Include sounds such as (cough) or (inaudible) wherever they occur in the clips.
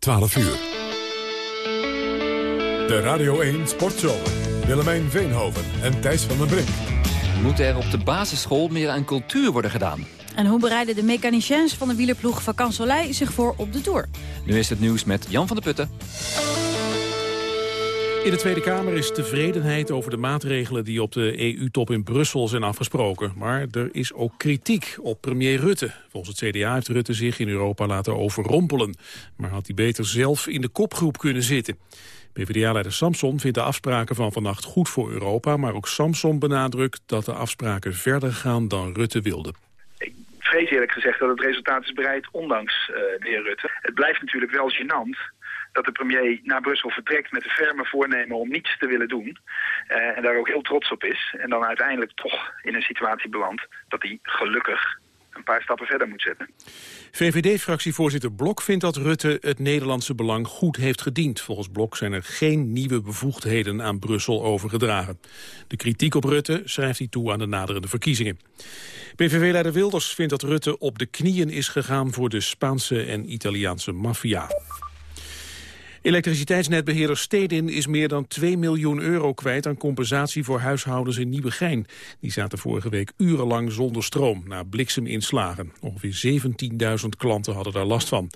12 uur. De Radio 1 Sportzomer. Willemijn Veenhoven en Thijs van den Brink. Moet er op de basisschool meer aan cultuur worden gedaan? En hoe bereiden de mechaniciens van de wielerploeg Vacan Soleil zich voor op de Tour? Nu is het nieuws met Jan van der Putten. In de Tweede Kamer is tevredenheid over de maatregelen die op de EU-top in Brussel zijn afgesproken. Maar er is ook kritiek op premier Rutte. Volgens het CDA heeft Rutte zich in Europa laten overrompelen. Maar had hij beter zelf in de kopgroep kunnen zitten. PvdA-leider Samson vindt de afspraken van vannacht goed voor Europa... maar ook Samson benadrukt dat de afspraken verder gaan dan Rutte wilde vrees eerlijk gezegd dat het resultaat is bereid, ondanks uh, de heer Rutte. Het blijft natuurlijk wel gênant dat de premier naar Brussel vertrekt met de ferme voornemen om niets te willen doen. Uh, en daar ook heel trots op is. En dan uiteindelijk toch in een situatie belandt dat hij gelukkig een paar stappen verder moet zetten. VVD-fractievoorzitter Blok vindt dat Rutte het Nederlandse belang goed heeft gediend. Volgens Blok zijn er geen nieuwe bevoegdheden aan Brussel overgedragen. De kritiek op Rutte schrijft hij toe aan de naderende verkiezingen. PVV-leider Wilders vindt dat Rutte op de knieën is gegaan voor de Spaanse en Italiaanse maffia. Elektriciteitsnetbeheerder Stedin is meer dan 2 miljoen euro kwijt aan compensatie voor huishoudens in Nieuwegein. Die zaten vorige week urenlang zonder stroom na blikseminslagen. Ongeveer 17.000 klanten hadden daar last van.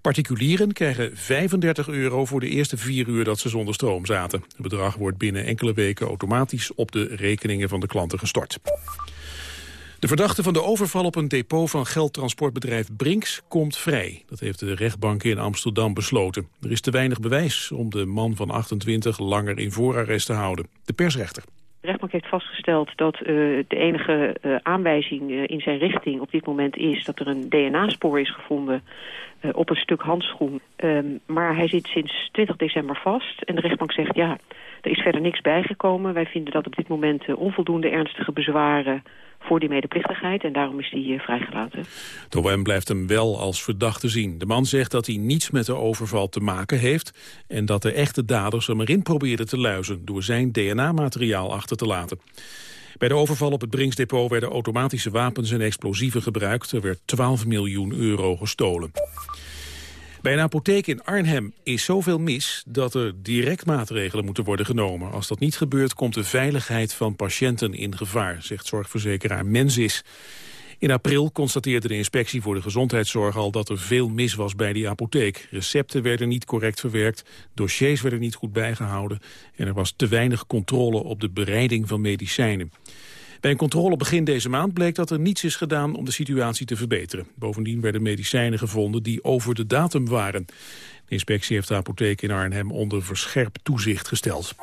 Particulieren krijgen 35 euro voor de eerste vier uur dat ze zonder stroom zaten. Het bedrag wordt binnen enkele weken automatisch op de rekeningen van de klanten gestort. De verdachte van de overval op een depot van geldtransportbedrijf Brinks komt vrij. Dat heeft de rechtbank in Amsterdam besloten. Er is te weinig bewijs om de man van 28 langer in voorarrest te houden. De persrechter. De rechtbank heeft vastgesteld dat uh, de enige uh, aanwijzing uh, in zijn richting op dit moment is... dat er een DNA-spoor is gevonden op een stuk handschoen. Um, maar hij zit sinds 20 december vast en de rechtbank zegt... ja, er is verder niks bijgekomen. Wij vinden dat op dit moment onvoldoende ernstige bezwaren voor die medeplichtigheid en daarom is hij uh, vrijgelaten. De blijft hem wel als verdachte zien. De man zegt dat hij niets met de overval te maken heeft... en dat de echte daders hem erin probeerden te luizen... door zijn DNA-materiaal achter te laten. Bij de overval op het Brinksdepot werden automatische wapens en explosieven gebruikt. Er werd 12 miljoen euro gestolen. Bij een apotheek in Arnhem is zoveel mis dat er direct maatregelen moeten worden genomen. Als dat niet gebeurt, komt de veiligheid van patiënten in gevaar, zegt zorgverzekeraar Mensis. In april constateerde de inspectie voor de gezondheidszorg al dat er veel mis was bij die apotheek. Recepten werden niet correct verwerkt, dossiers werden niet goed bijgehouden en er was te weinig controle op de bereiding van medicijnen. Bij een controle begin deze maand bleek dat er niets is gedaan om de situatie te verbeteren. Bovendien werden medicijnen gevonden die over de datum waren. De inspectie heeft de apotheek in Arnhem onder verscherpt toezicht gesteld.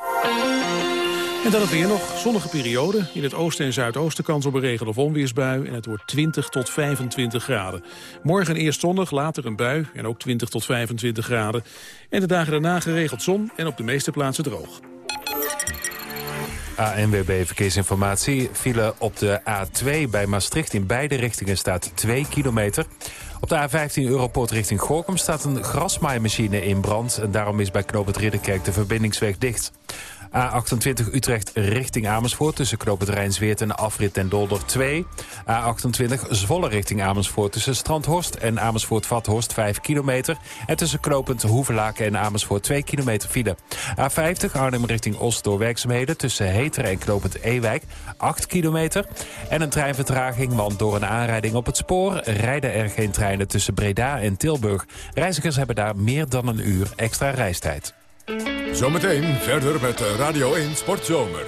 En dan het weer nog. Zonnige periode. In het oosten en zuidoosten kans op een regen- of onweersbui. En het wordt 20 tot 25 graden. Morgen eerst zonnig, later een bui. En ook 20 tot 25 graden. En de dagen daarna geregeld zon en op de meeste plaatsen droog. ANWB Verkeersinformatie. File op de A2 bij Maastricht in beide richtingen staat 2 kilometer. Op de A15 Europort richting Gorkum staat een grasmaaimachine in brand. En daarom is bij Knoop het Ridderkerk de verbindingsweg dicht. A28 Utrecht richting Amersfoort tussen Knoop het Rijnsweert en Afrit en Dolder 2. A28 Zwolle richting Amersfoort tussen Strandhorst en Amersfoort-Vathorst 5 kilometer. En tussen Knopend Hoevelaken en Amersfoort 2 kilometer file. A50 Arnhem richting Oost door werkzaamheden tussen Heteren en Knopend Ewijk 8 kilometer. En een treinvertraging, want door een aanrijding op het spoor rijden er geen treinen tussen Breda en Tilburg. Reizigers hebben daar meer dan een uur extra reistijd. Zometeen verder met Radio 1 Sportzomer.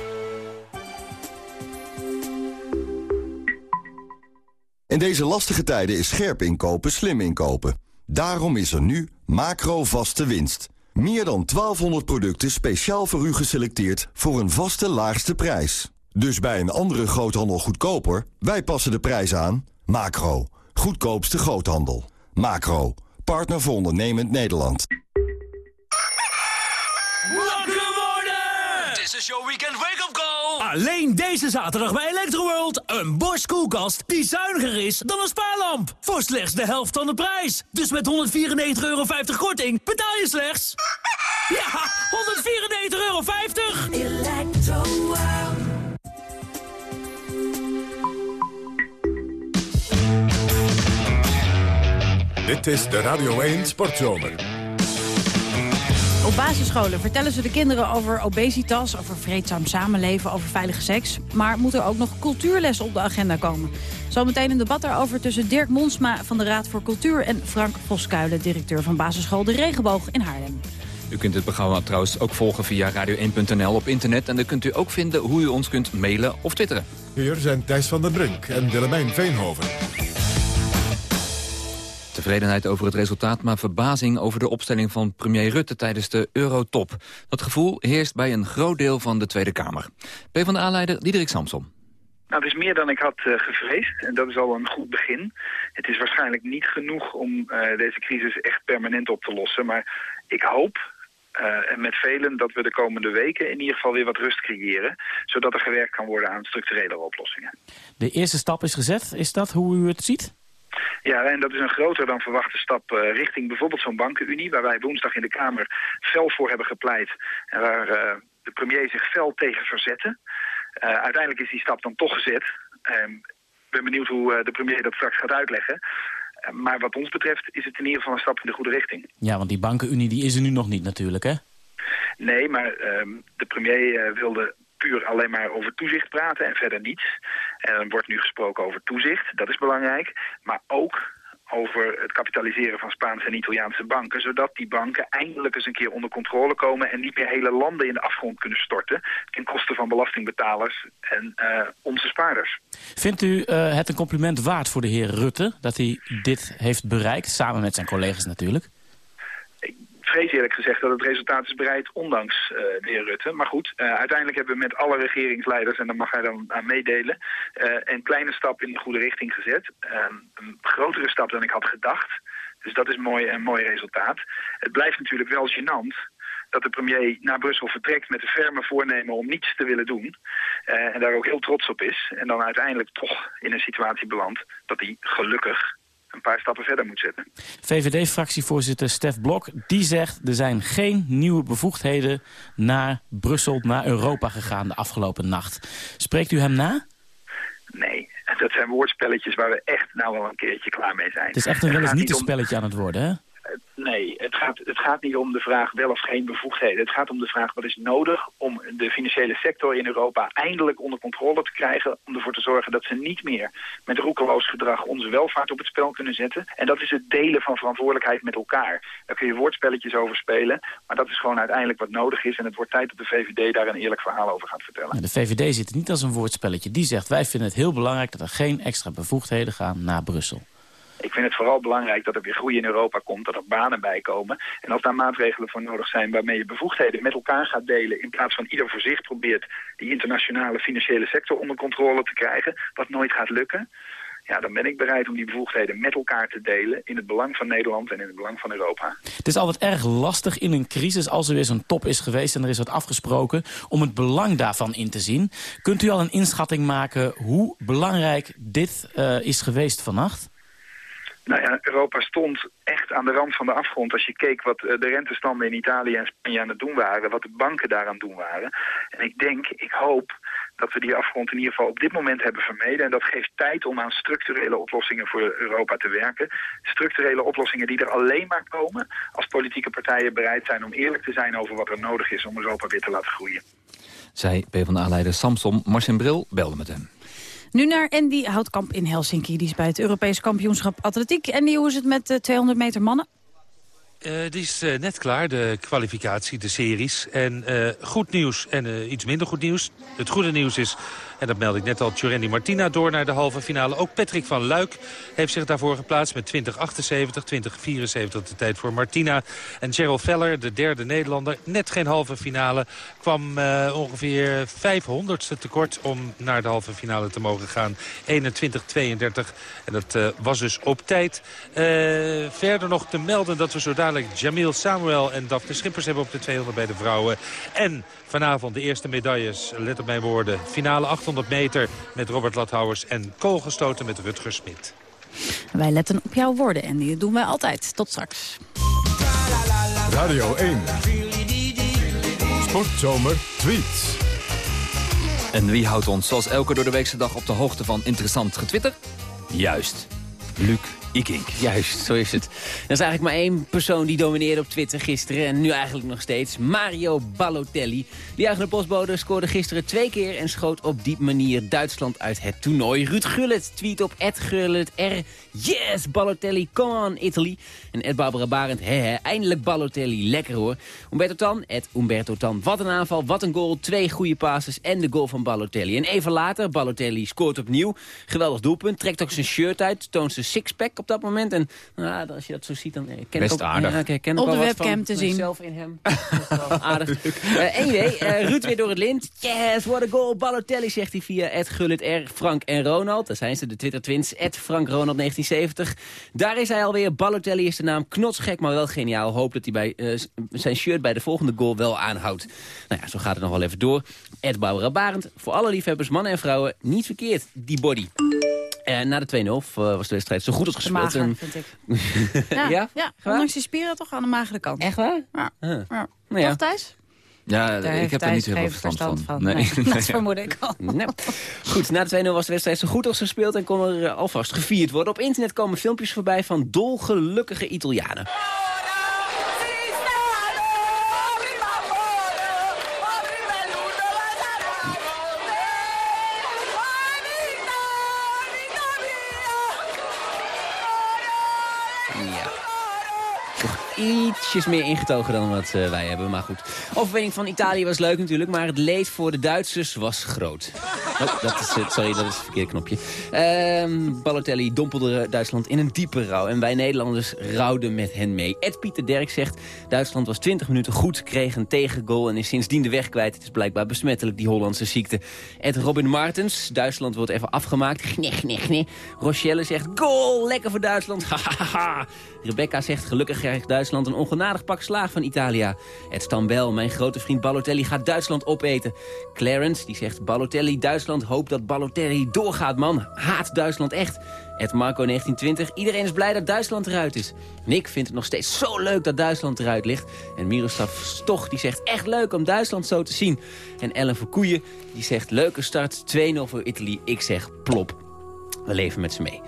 In deze lastige tijden is scherp inkopen slim inkopen. Daarom is er nu macro vaste winst. Meer dan 1200 producten speciaal voor u geselecteerd voor een vaste laagste prijs. Dus bij een andere groothandel goedkoper, wij passen de prijs aan. Macro, goedkoopste groothandel. Macro, partner voor ondernemend Nederland. Worden! Dit is jouw weekend wake-up call! Alleen deze zaterdag bij Electroworld. Een Bosch koelkast die zuiniger is dan een spaarlamp. Voor slechts de helft van de prijs. Dus met 194,50 euro korting betaal je slechts... Ja, 194,50 euro! Electroworld. Dit is de Radio 1 Sportzomer. Op basisscholen vertellen ze de kinderen over obesitas, over vreedzaam samenleven, over veilige seks. Maar moet er ook nog cultuurles op de agenda komen? Zometeen een debat daarover tussen Dirk Monsma van de Raad voor Cultuur... en Frank Voskuilen, directeur van basisschool De Regenboog in Haarlem. U kunt het programma trouwens ook volgen via radio1.nl op internet... en dan kunt u ook vinden hoe u ons kunt mailen of twitteren. Hier zijn Thijs van den Brink en Willemijn Veenhoven. Tevredenheid over het resultaat, maar verbazing over de opstelling van premier Rutte tijdens de Eurotop. Dat gevoel heerst bij een groot deel van de Tweede Kamer. PvdA-leider Diederik Samsom. Nou, het is meer dan ik had uh, gevreesd en dat is al een goed begin. Het is waarschijnlijk niet genoeg om uh, deze crisis echt permanent op te lossen. Maar ik hoop uh, en met velen dat we de komende weken in ieder geval weer wat rust creëren. Zodat er gewerkt kan worden aan structurele oplossingen. De eerste stap is gezet. Is dat hoe u het ziet? Ja, en dat is een groter dan verwachte stap uh, richting bijvoorbeeld zo'n bankenunie... waar wij woensdag in de Kamer fel voor hebben gepleit... en waar uh, de premier zich fel tegen verzette. Uh, uiteindelijk is die stap dan toch gezet. Ik ben benieuwd hoe de premier dat straks gaat uitleggen. maar wat ons betreft is het in ieder geval een stap in de goede richting. Ja, want die bankenunie die is er nu nog niet natuurlijk, hè? Nee, maar de premier wilde puur alleen maar over toezicht praten en verder niets. En er wordt nu gesproken over toezicht, dat is belangrijk. Maar ook over het kapitaliseren van Spaanse en Italiaanse banken... zodat die banken eindelijk eens een keer onder controle komen... en niet meer hele landen in de afgrond kunnen storten... ten koste van belastingbetalers en uh, onze spaarders. Vindt u uh, het een compliment waard voor de heer Rutte... dat hij dit heeft bereikt, samen met zijn collega's natuurlijk? Vrees eerlijk gezegd dat het resultaat is bereikt ondanks uh, de heer Rutte. Maar goed, uh, uiteindelijk hebben we met alle regeringsleiders, en daar mag hij dan aan meedelen, uh, een kleine stap in de goede richting gezet. een grotere stap dan ik had gedacht. Dus dat is mooi, een mooi resultaat. Het blijft natuurlijk wel gênant dat de premier naar Brussel vertrekt met de ferme voornemen om niets te willen doen. en daar ook heel trots op is. En dan uiteindelijk toch in een situatie belandt dat hij gelukkig een paar stappen verder moet zetten. VVD-fractievoorzitter Stef Blok, die zegt... er zijn geen nieuwe bevoegdheden naar Brussel, naar Europa gegaan de afgelopen nacht. Spreekt u hem na? Nee, dat zijn woordspelletjes waar we echt nou wel een keertje klaar mee zijn. Het is echt een wel eens niet een spelletje aan het worden, hè? Nee, het gaat, het gaat niet om de vraag wel of geen bevoegdheden. Het gaat om de vraag wat is nodig om de financiële sector in Europa eindelijk onder controle te krijgen. Om ervoor te zorgen dat ze niet meer met roekeloos gedrag onze welvaart op het spel kunnen zetten. En dat is het delen van verantwoordelijkheid met elkaar. Daar kun je woordspelletjes over spelen. Maar dat is gewoon uiteindelijk wat nodig is. En het wordt tijd dat de VVD daar een eerlijk verhaal over gaat vertellen. De VVD zit niet als een woordspelletje. Die zegt wij vinden het heel belangrijk dat er geen extra bevoegdheden gaan naar Brussel. Ik vind het vooral belangrijk dat er weer groei in Europa komt, dat er banen bij komen. En als daar maatregelen voor nodig zijn waarmee je bevoegdheden met elkaar gaat delen... in plaats van ieder voor zich probeert die internationale financiële sector onder controle te krijgen... wat nooit gaat lukken, ja, dan ben ik bereid om die bevoegdheden met elkaar te delen... in het belang van Nederland en in het belang van Europa. Het is altijd erg lastig in een crisis als er weer zo'n top is geweest... en er is wat afgesproken, om het belang daarvan in te zien. Kunt u al een inschatting maken hoe belangrijk dit uh, is geweest vannacht? Nou ja, Europa stond echt aan de rand van de afgrond. Als je keek wat de rentestanden in Italië en Spanje aan het doen waren... wat de banken daaraan doen waren. En ik denk, ik hoop dat we die afgrond in ieder geval op dit moment hebben vermeden. En dat geeft tijd om aan structurele oplossingen voor Europa te werken. Structurele oplossingen die er alleen maar komen... als politieke partijen bereid zijn om eerlijk te zijn over wat er nodig is... om Europa weer te laten groeien. Zij PvdA-leider Samson Marcin Bril belde met hem. Nu naar Andy Houtkamp in Helsinki. Die is bij het Europees kampioenschap atletiek. En hoe is het met de 200 meter mannen? Uh, die is uh, net klaar, de kwalificatie, de series. En goed nieuws en iets minder goed nieuws. Het goede nieuws is en dat meldde ik net al, Tjurendi Martina door naar de halve finale. Ook Patrick van Luik heeft zich daarvoor geplaatst met 2078, 2074 de tijd voor Martina. En Gerald Veller, de derde Nederlander, net geen halve finale. Kwam uh, ongeveer 500ste tekort om naar de halve finale te mogen gaan. 21-32 en dat uh, was dus op tijd. Uh, verder nog te melden dat we zo dadelijk Jamil Samuel en Daphne Schippers hebben op de 200 bij de vrouwen. En vanavond de eerste medailles, let op mijn woorden. Finale 800 meter met Robert Lathouwers en koolgestoten met Rutger Smit. Wij letten op jouw woorden en die doen wij altijd. Tot straks. Radio 1. Sportzomer tweets. En wie houdt ons zoals elke door de weekse dag op de hoogte van interessant getwitter? Juist. Luc Ikink. Juist, zo is het. Er is eigenlijk maar één persoon die domineerde op Twitter gisteren... en nu eigenlijk nog steeds, Mario Balotelli. Die eigen postbode scoorde gisteren twee keer... en schoot op die manier Duitsland uit het toernooi. Ruud Gullit tweet op Ed Gullit R. Yes, Balotelli, come on Italy. En Ed Barbara Barend, eindelijk Balotelli, lekker hoor. Umberto Tan, Ed Umberto Tan, wat een aanval, wat een goal. Twee goede passes en de goal van Balotelli. En even later, Balotelli scoort opnieuw. Geweldig doelpunt, trekt ook zijn shirt uit, toont zijn sixpack op dat moment. En nou, als je dat zo ziet, dan eh, ken Best ik ook, aardig. Ja, Op ook de webcam te zien. mezelf in hem. Dat is wel (laughs) aardig. Uh, anyway, eh, Ruud weer door het lint. Yes, what a goal. Balotelli zegt hij via Ed Gullit R, Frank en Ronald. Daar zijn ze, de Twitter-twins. Ed Frank Ronald 1970. Daar is hij alweer. Balotelli is de naam. Knotsgek, maar wel geniaal. Hoop dat hij bij, eh, zijn shirt bij de volgende goal wel aanhoudt. Nou ja, zo gaat het nog wel even door. Ed Barbara Barend. Voor alle liefhebbers, mannen en vrouwen, niet verkeerd. Die body. Eh, na de 2-0 was de wedstrijd zo goed als gespeeld. mager, En- vind ik. (laughs) ja? Ja, ja? ondanks die spieren toch aan de magere kant. Echt waar? Ja. Ja. Nou ja. Toch, Thijs? Ja, Daar ik heb er niet heel veel verstand, van. (laughs) Nee, dat vermoed ik al. Nee. Goed, na de 2-0 was de wedstrijd zo goed als gespeeld... en kon er eh, alvast gevierd worden. Op internet komen filmpjes voorbij van dolgelukkige Italianen. Ietsjes meer ingetogen dan wat eh, wij hebben, maar goed. Overwinning van Italië was leuk natuurlijk, maar het leed voor de Duitsers was groot. Oh, dat is, sorry, dat is het verkeerde knopje. Ehm Balotelli dompelde Duitsland in een diepe rouw. En wij Nederlanders rouwden met hen mee. Ed Pieter Derk zegt, Duitsland was 20 minuten goed, kreeg een tegengoal en is sindsdien de weg kwijt. Het is blijkbaar besmettelijk, die Hollandse ziekte. Ed Robin Martens, Duitsland wordt even afgemaakt. Gne, gne, gne. Rochelle zegt, goal, lekker voor Duitsland. (laughs) Rebecca zegt, gelukkig krijgt Duitsland een ongenadig pak slaag van Italia. Ed Stambel, mijn grote vriend Balotelli, gaat Duitsland opeten. Clarence, die zegt, Balotelli, Duitsland hoopt dat Balotelli doorgaat, man. Haat Duitsland echt. Ed Marco 1920, iedereen is blij dat Duitsland eruit is. Nick vindt het nog steeds zo leuk dat Duitsland eruit ligt. En Miroslav Stoch, die zegt, echt leuk om Duitsland zo te zien. En Ellen Verkoeien, die zegt, leuke start, 2-0 voor Italië. Ik zeg, plop. We leven met ze mee.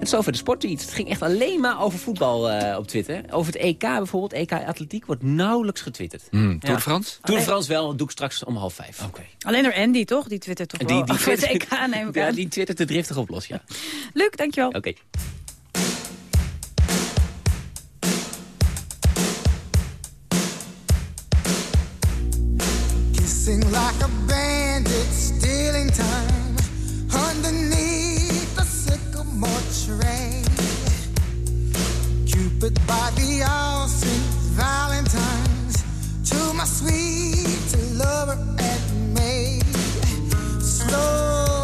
En zo over de sporttweets. Het ging echt alleen maar over voetbal eh, op Twitter. Over het EK bijvoorbeeld, EK Atletiek, wordt nauwelijks getwitterd. Hmm, Tour de France? Tour de France wel, dat doe ik straks om half vijf. Oké. Alleen door Andy, toch? Die twittert toch wel over het EK, neem ik ja, aan. die twittert er driftig op los, ja. (laughs) Luc, dankjewel. Oké. Kissing like a bandit, stealing time sycamore. Cupid by the all Saint Valentine's to my sweet lover and me. Slowly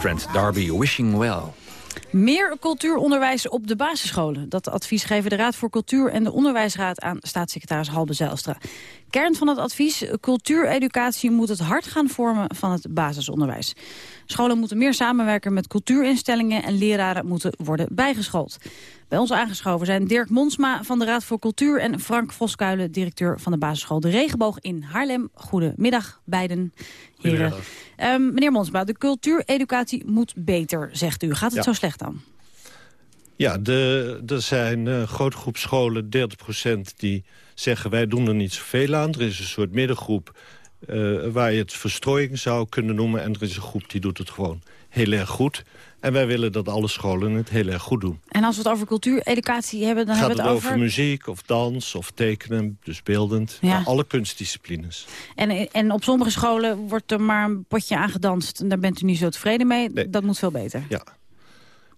Trent D'Arby, Wishing Well. Meer cultuuronderwijs op de basisscholen. Dat advies geven de Raad voor Cultuur en de Onderwijsraad aan staatssecretaris Halbe Zijlstra. Kern van het advies, cultuureducatie moet het hart gaan vormen van het basisonderwijs. Scholen moeten meer samenwerken met cultuurinstellingen en leraren moeten worden bijgeschoold. Bij ons aangeschoven zijn Dirk Monsma van de Raad voor Cultuur en Frank Voskuilen, directeur van de basisschool De Regenboog in Haarlem. Goedemiddag beiden heren. Ehm, meneer Monsma, de cultuureducatie moet beter, zegt u. Gaat het Ja. zo slecht dan? Ja, de, er zijn een grote groep scholen, 30% die zeggen... wij doen er niet zoveel aan. Er is een soort middengroep eh, waar je het verstrooiing zou kunnen noemen... en er is een groep die doet het gewoon heel erg goed. En wij willen dat alle scholen het heel erg goed doen. En als we het over cultuureducatie hebben, dan Gaat hebben het we het over muziek of dans of tekenen, dus beeldend. Ja. Nou, alle kunstdisciplines. En, en op sommige scholen wordt er maar een potje aangedanst. En daar bent u niet zo tevreden mee. Dat moet veel beter. Ja.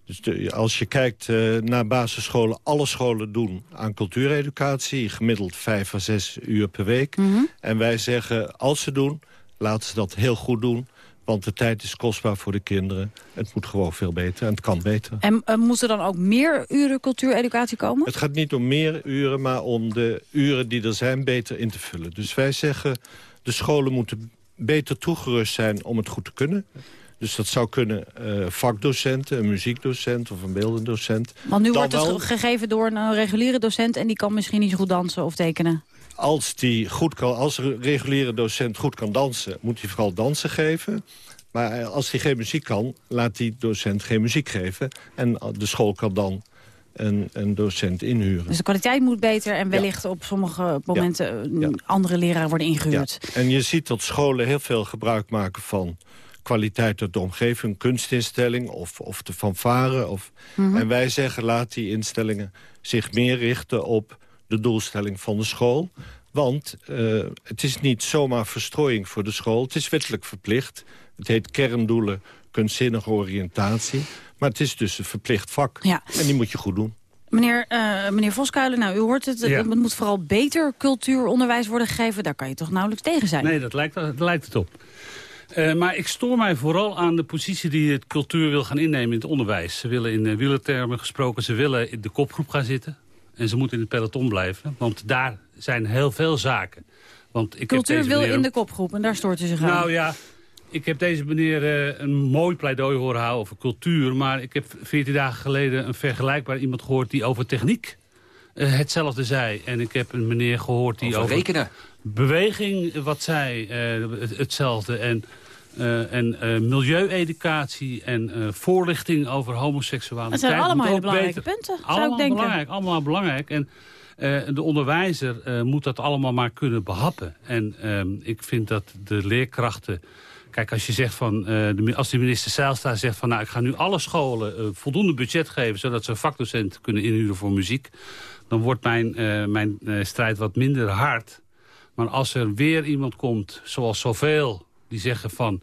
Dus de- als je kijkt eh, naar basisscholen, alle scholen doen aan cultuureducatie. Gemiddeld vijf à zes uur per week. Mhm. En wij zeggen, als ze doen, laten ze dat heel goed doen. Want de tijd is kostbaar voor de kinderen. Het moet gewoon veel beter en het kan beter. En uh, moeten er dan ook meer uren cultuureducatie komen? Het gaat niet om meer uren, maar om de uren die er zijn beter in te vullen. Dus wij zeggen, de scholen moeten beter toegerust zijn om het goed te kunnen. Dus dat zou kunnen eh, vakdocenten, een muziekdocent of een beeldend docent. Want nu Dan wordt het wel- gegeven door een reguliere docent... en die kan misschien niet zo goed dansen of tekenen. als, die goed kan, als een reguliere docent goed kan dansen, moet hij vooral dansen geven. Maar als hij geen muziek kan, laat die docent geen muziek geven. En de school kan dan een, een docent inhuren. Dus de kwaliteit moet beter en wellicht op sommige momenten... eh, andere leraren worden ingehuurd. Ja. En je ziet dat scholen heel veel gebruik maken van kwaliteit uit de omgeving, een kunstinstelling of, of de fanfare. Of, Mhm. En wij zeggen, laat die instellingen zich meer richten op de doelstelling van de school. Want eh, het is niet zomaar verstrooiing voor de school. Het is wettelijk verplicht. Het heet kerndoelen, kunstzinnige oriëntatie. Maar het is dus een verplicht vak. Ja. En die moet je goed doen. Meneer, eh, meneer Voskuilen, nou, u hoort het. Ja. Het moet vooral beter cultuuronderwijs worden gegeven. Daar kan je toch nauwelijks tegen zijn? Nee, dat lijkt, dat lijkt het op. Eh, maar ik stoor mij vooral aan de positie die het cultuur wil gaan innemen in het onderwijs. Ze willen in uh, wielertermen gesproken, ze willen in de kopgroep gaan zitten. En ze moeten in het peloton blijven, want daar zijn heel veel zaken. Want ik heb Cultuur deze wil meneer in de kopgroep en daar stoort u zich aan. Nou ja, ik heb deze meneer eh, een mooi pleidooi horen houden over cultuur. Maar ik heb 14 dagen geleden een vergelijkbaar iemand gehoord die over techniek eh, hetzelfde zei. En ik heb een meneer gehoord die Over over, rekenen. Beweging wat zei eh, het- hetzelfde. En, eh, en eh, milieueducatie en voorlichting over homoseksualiteit. Dat zijn allemaal hele ook belangrijke beter. punten, zou ik Allemaal denken. belangrijk, allemaal belangrijk. En de onderwijzer moet dat allemaal maar kunnen behappen. En ehm, ik vind dat de leerkrachten... Kijk, als je zegt van, de, als de minister Zijlstra zegt van... nou, ik ga nu alle scholen voldoende budget geven... zodat ze een vakdocent kunnen inhuren voor muziek... dan wordt mijn, mijn strijd wat minder hard. Maar als er weer iemand komt, zoals zoveel, die zeggen van...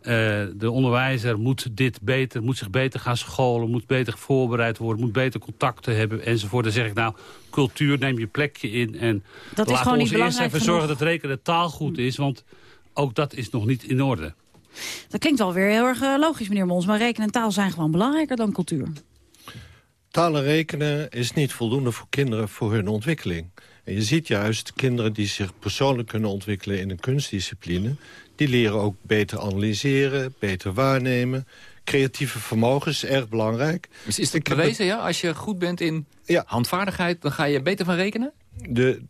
eh, de onderwijzer moet dit beter, moet zich beter gaan scholen... moet beter voorbereid worden, moet beter contacten hebben enzovoort. Dan zeg ik nou, cultuur, neem je plekje in... en Dat is laat gewoon ons niet eerst belangrijk even genoeg. zorgen dat rekenen taal goed is... want ook dat is nog niet in orde. Dat klinkt wel weer heel erg eh, logisch, meneer Mons. Maar rekenen en taal zijn gewoon belangrijker dan cultuur. Talen rekenen is niet voldoende voor kinderen voor hun ontwikkeling. En je ziet juist kinderen die zich persoonlijk kunnen ontwikkelen in een kunstdiscipline... die leren ook beter analyseren, beter waarnemen. Creatieve vermogen is erg belangrijk. Dus is het bewezen, ja? Als je goed bent in handvaardigheid, dan ga je beter van rekenen? De,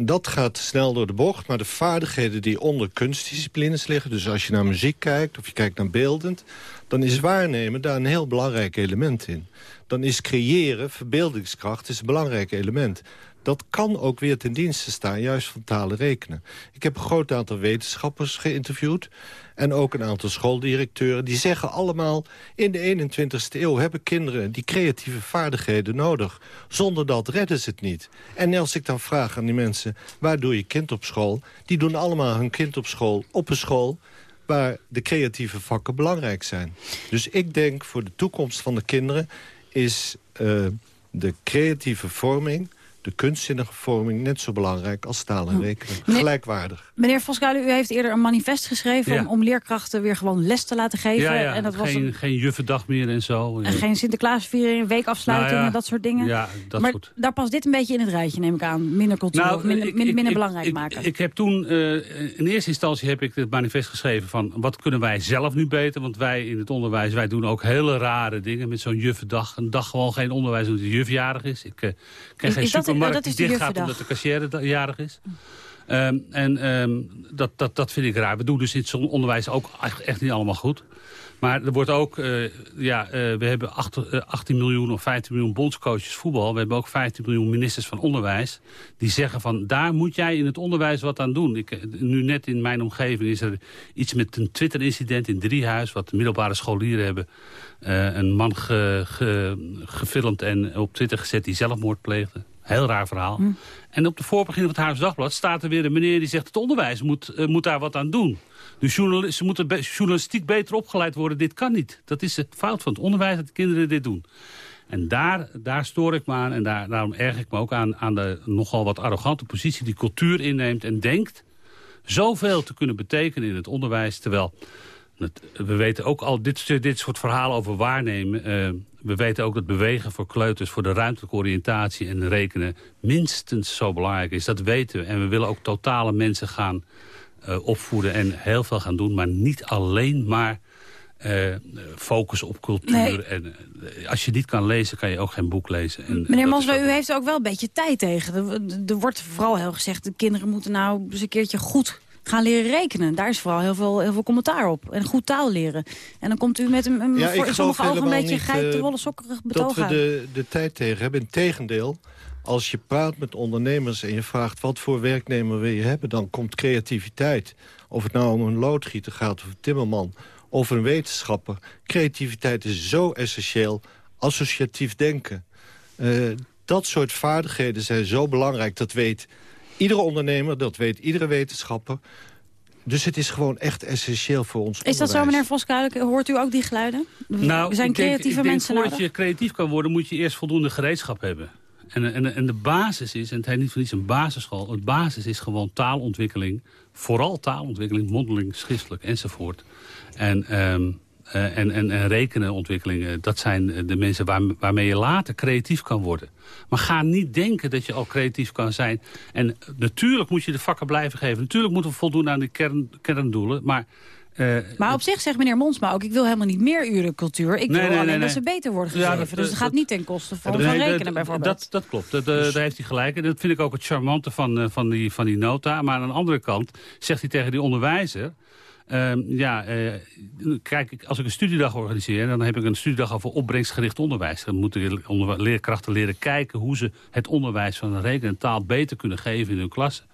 dat gaat snel door de bocht. Maar de vaardigheden die onder kunstdisciplines liggen... dus als je naar muziek kijkt of je kijkt naar beeldend... dan is waarnemen daar een heel belangrijk element in. Dan is creëren, verbeeldingskracht, is een belangrijk element dat kan ook weer ten dienste staan, juist van talen rekenen. Ik heb een groot aantal wetenschappers geïnterviewd... en ook een aantal schooldirecteuren. Die zeggen allemaal, in de 21ste eeuw hebben kinderen... die creatieve vaardigheden nodig. Zonder dat redden ze het niet. En als ik dan vraag aan die mensen, waar doe je kind op school? Die doen allemaal hun kind op school, op een school waar de creatieve vakken belangrijk zijn. Dus ik denk voor de toekomst van de kinderen is uh, de creatieve vorming de kunstzinnige vorming net zo belangrijk als taal en rekenen. Gelijkwaardig. Meneer Voskuilen, u heeft eerder een manifest geschreven... Om, om, leerkrachten weer gewoon les te laten geven. Ja, ja. En dat geen, was een... geen juffendag meer en zo. En geen Sinterklaasviering, weekafsluiting nou en dat soort dingen. Ja, dat maar goed. daar past dit een beetje in het rijtje, neem ik aan. Minder cultuur, nou, minder, ik, minder, belangrijk ik, maken. Ik, heb toen, uh, in eerste instantie heb ik het manifest geschreven van... wat kunnen wij zelf nu beter? Want wij in het onderwijs, wij doen ook hele rare dingen met zo'n juffendag. Een dag gewoon geen onderwijs omdat de juf jarig is. Ik uh, ken is, geen is supermarkt dat, die dicht gaat omdat de cashier jarig is. Um, en um, dat, dat, dat vind ik raar. We doen dus in het onderwijs ook echt, niet allemaal goed. Maar er wordt ook, uh, ja, uh, we hebben 8, uh, 18 miljoen of 15 miljoen bondscoaches voetbal. We hebben ook 15 miljoen ministers van onderwijs. Die zeggen van, daar moet jij in het onderwijs wat aan doen. Ik, nu net in mijn omgeving is er iets met een Twitter-incident in Driehuis... wat de middelbare scholieren hebben een man ge, ge, gefilmd en op Twitter gezet die zelfmoord pleegde. Heel raar verhaal. Hm. En op de voorpagina van het Haars Dagblad staat er weer een meneer die zegt... het onderwijs moet, uh, moet daar wat aan doen. De journalisten moeten be journalistiek beter opgeleid worden. Dit kan niet. Dat is het fout van het onderwijs dat de kinderen dit doen. En daar, daar stoor ik me aan en daar, daarom erg ik me ook aan... aan de nogal wat arrogante positie die cultuur inneemt en denkt... zoveel te kunnen betekenen in het onderwijs, terwijl... We weten ook al dit, dit soort verhalen over waarnemen. Uh, we weten ook dat bewegen voor kleuters, voor de ruimtelijke oriëntatie en rekenen minstens zo belangrijk is. Dat weten we. En we willen ook totale mensen gaan uh, opvoeden en heel veel gaan doen. Maar niet alleen maar uh, focus op cultuur. Nee. En uh, als je niet kan lezen, kan je ook geen boek lezen. En, Meneer Moslo, u heeft er ook wel een beetje tijd tegen. Er, er wordt vooral heel gezegd, de kinderen moeten nou eens een keertje goed gaan leren rekenen. Daar is vooral heel veel, heel veel commentaar op. En goed taal leren. En dan komt u met een, een ja, voor in sommige ogen een beetje geit de uh, wollen sokkerig betoog Dat we de, de tijd tegen hebben. Integendeel, als je praat met ondernemers en je vraagt... wat voor werknemer wil je hebben, dan komt creativiteit. Of het nou om een loodgieter gaat of een timmerman of een wetenschapper. Creativiteit is zo essentieel. Associatief denken. Uh, dat soort vaardigheden zijn zo belangrijk. Dat weet iedere ondernemer, dat weet iedere wetenschapper. Dus het is gewoon echt essentieel voor ons Is dat zo, meneer Voskuilen? Hoort u ook die geluiden? Nou, er zijn ik denk, creatieve ik denk, mensen voordat nodig? je creatief kan worden, moet je eerst voldoende gereedschap hebben. En, en, en de basis is, en het heet niet voor niets een basisschool... het basis is gewoon taalontwikkeling. Vooral taalontwikkeling, mondeling, schriftelijk enzovoort. En... Um, uh, en, en, en rekenenontwikkelingen, dat zijn de mensen waar, waarmee je later creatief kan worden. Maar ga niet denken dat je al creatief kan zijn. En natuurlijk moet je de vakken blijven geven. Natuurlijk moeten we voldoen aan de kern, kerndoelen. Maar, uh, maar op zich zegt meneer Monsma ook... ik wil helemaal niet meer uren cultuur. Ik nee, wil nee, alleen nee, dat ze beter worden gegeven. Ja, dat, dus het gaat niet ten koste van, rekenen dat, bijvoorbeeld. Dat, dat klopt, dat, daar heeft hij gelijk. En dat vind ik ook het charmante van, van, die, van die nota. Maar aan de andere kant zegt hij tegen die onderwijzer... Uh, ja, uh, kijk, als ik een studiedag organiseer... dan heb ik een studiedag over opbrengstgericht onderwijs. Dan moeten leerkrachten leren kijken... hoe ze het onderwijs van rekenen en taal beter kunnen geven in hun klassen.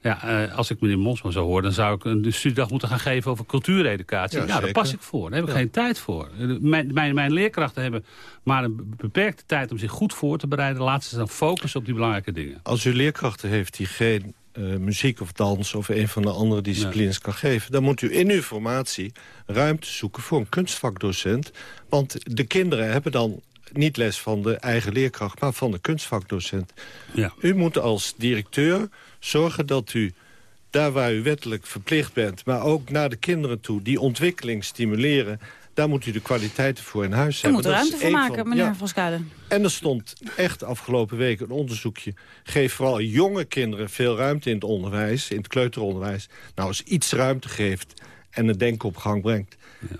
Ja, uh, als ik meneer Monsma zo hoor... dan zou ik een studiedag moeten gaan geven over cultuureducatie. Ja, nou, daar pas ik voor. Daar heb ik ja. geen tijd voor. Mijn, mijn, mijn, leerkrachten hebben maar een beperkte tijd... om zich goed voor te bereiden. Laten ze dan focussen op die belangrijke dingen. Als u leerkrachten heeft die geen uh, muziek of dans of een van de andere disciplines nee. kan geven... dan moet u in uw formatie ruimte zoeken voor een kunstvakdocent. Want de kinderen hebben dan niet les van de eigen leerkracht... maar van de kunstvakdocent. Ja. U moet als directeur zorgen dat u daar waar u wettelijk verplicht bent... maar ook naar de kinderen toe die ontwikkeling stimuleren... daar moet u de kwaliteiten voor in huis U hebben. moet er is ruimte voor maken, van- meneer ja. Van. En er stond echt afgelopen week een onderzoekje... geef vooral jonge kinderen veel ruimte in het onderwijs, in het kleuteronderwijs. Nou, als iets ruimte geeft en het denken op gang brengt...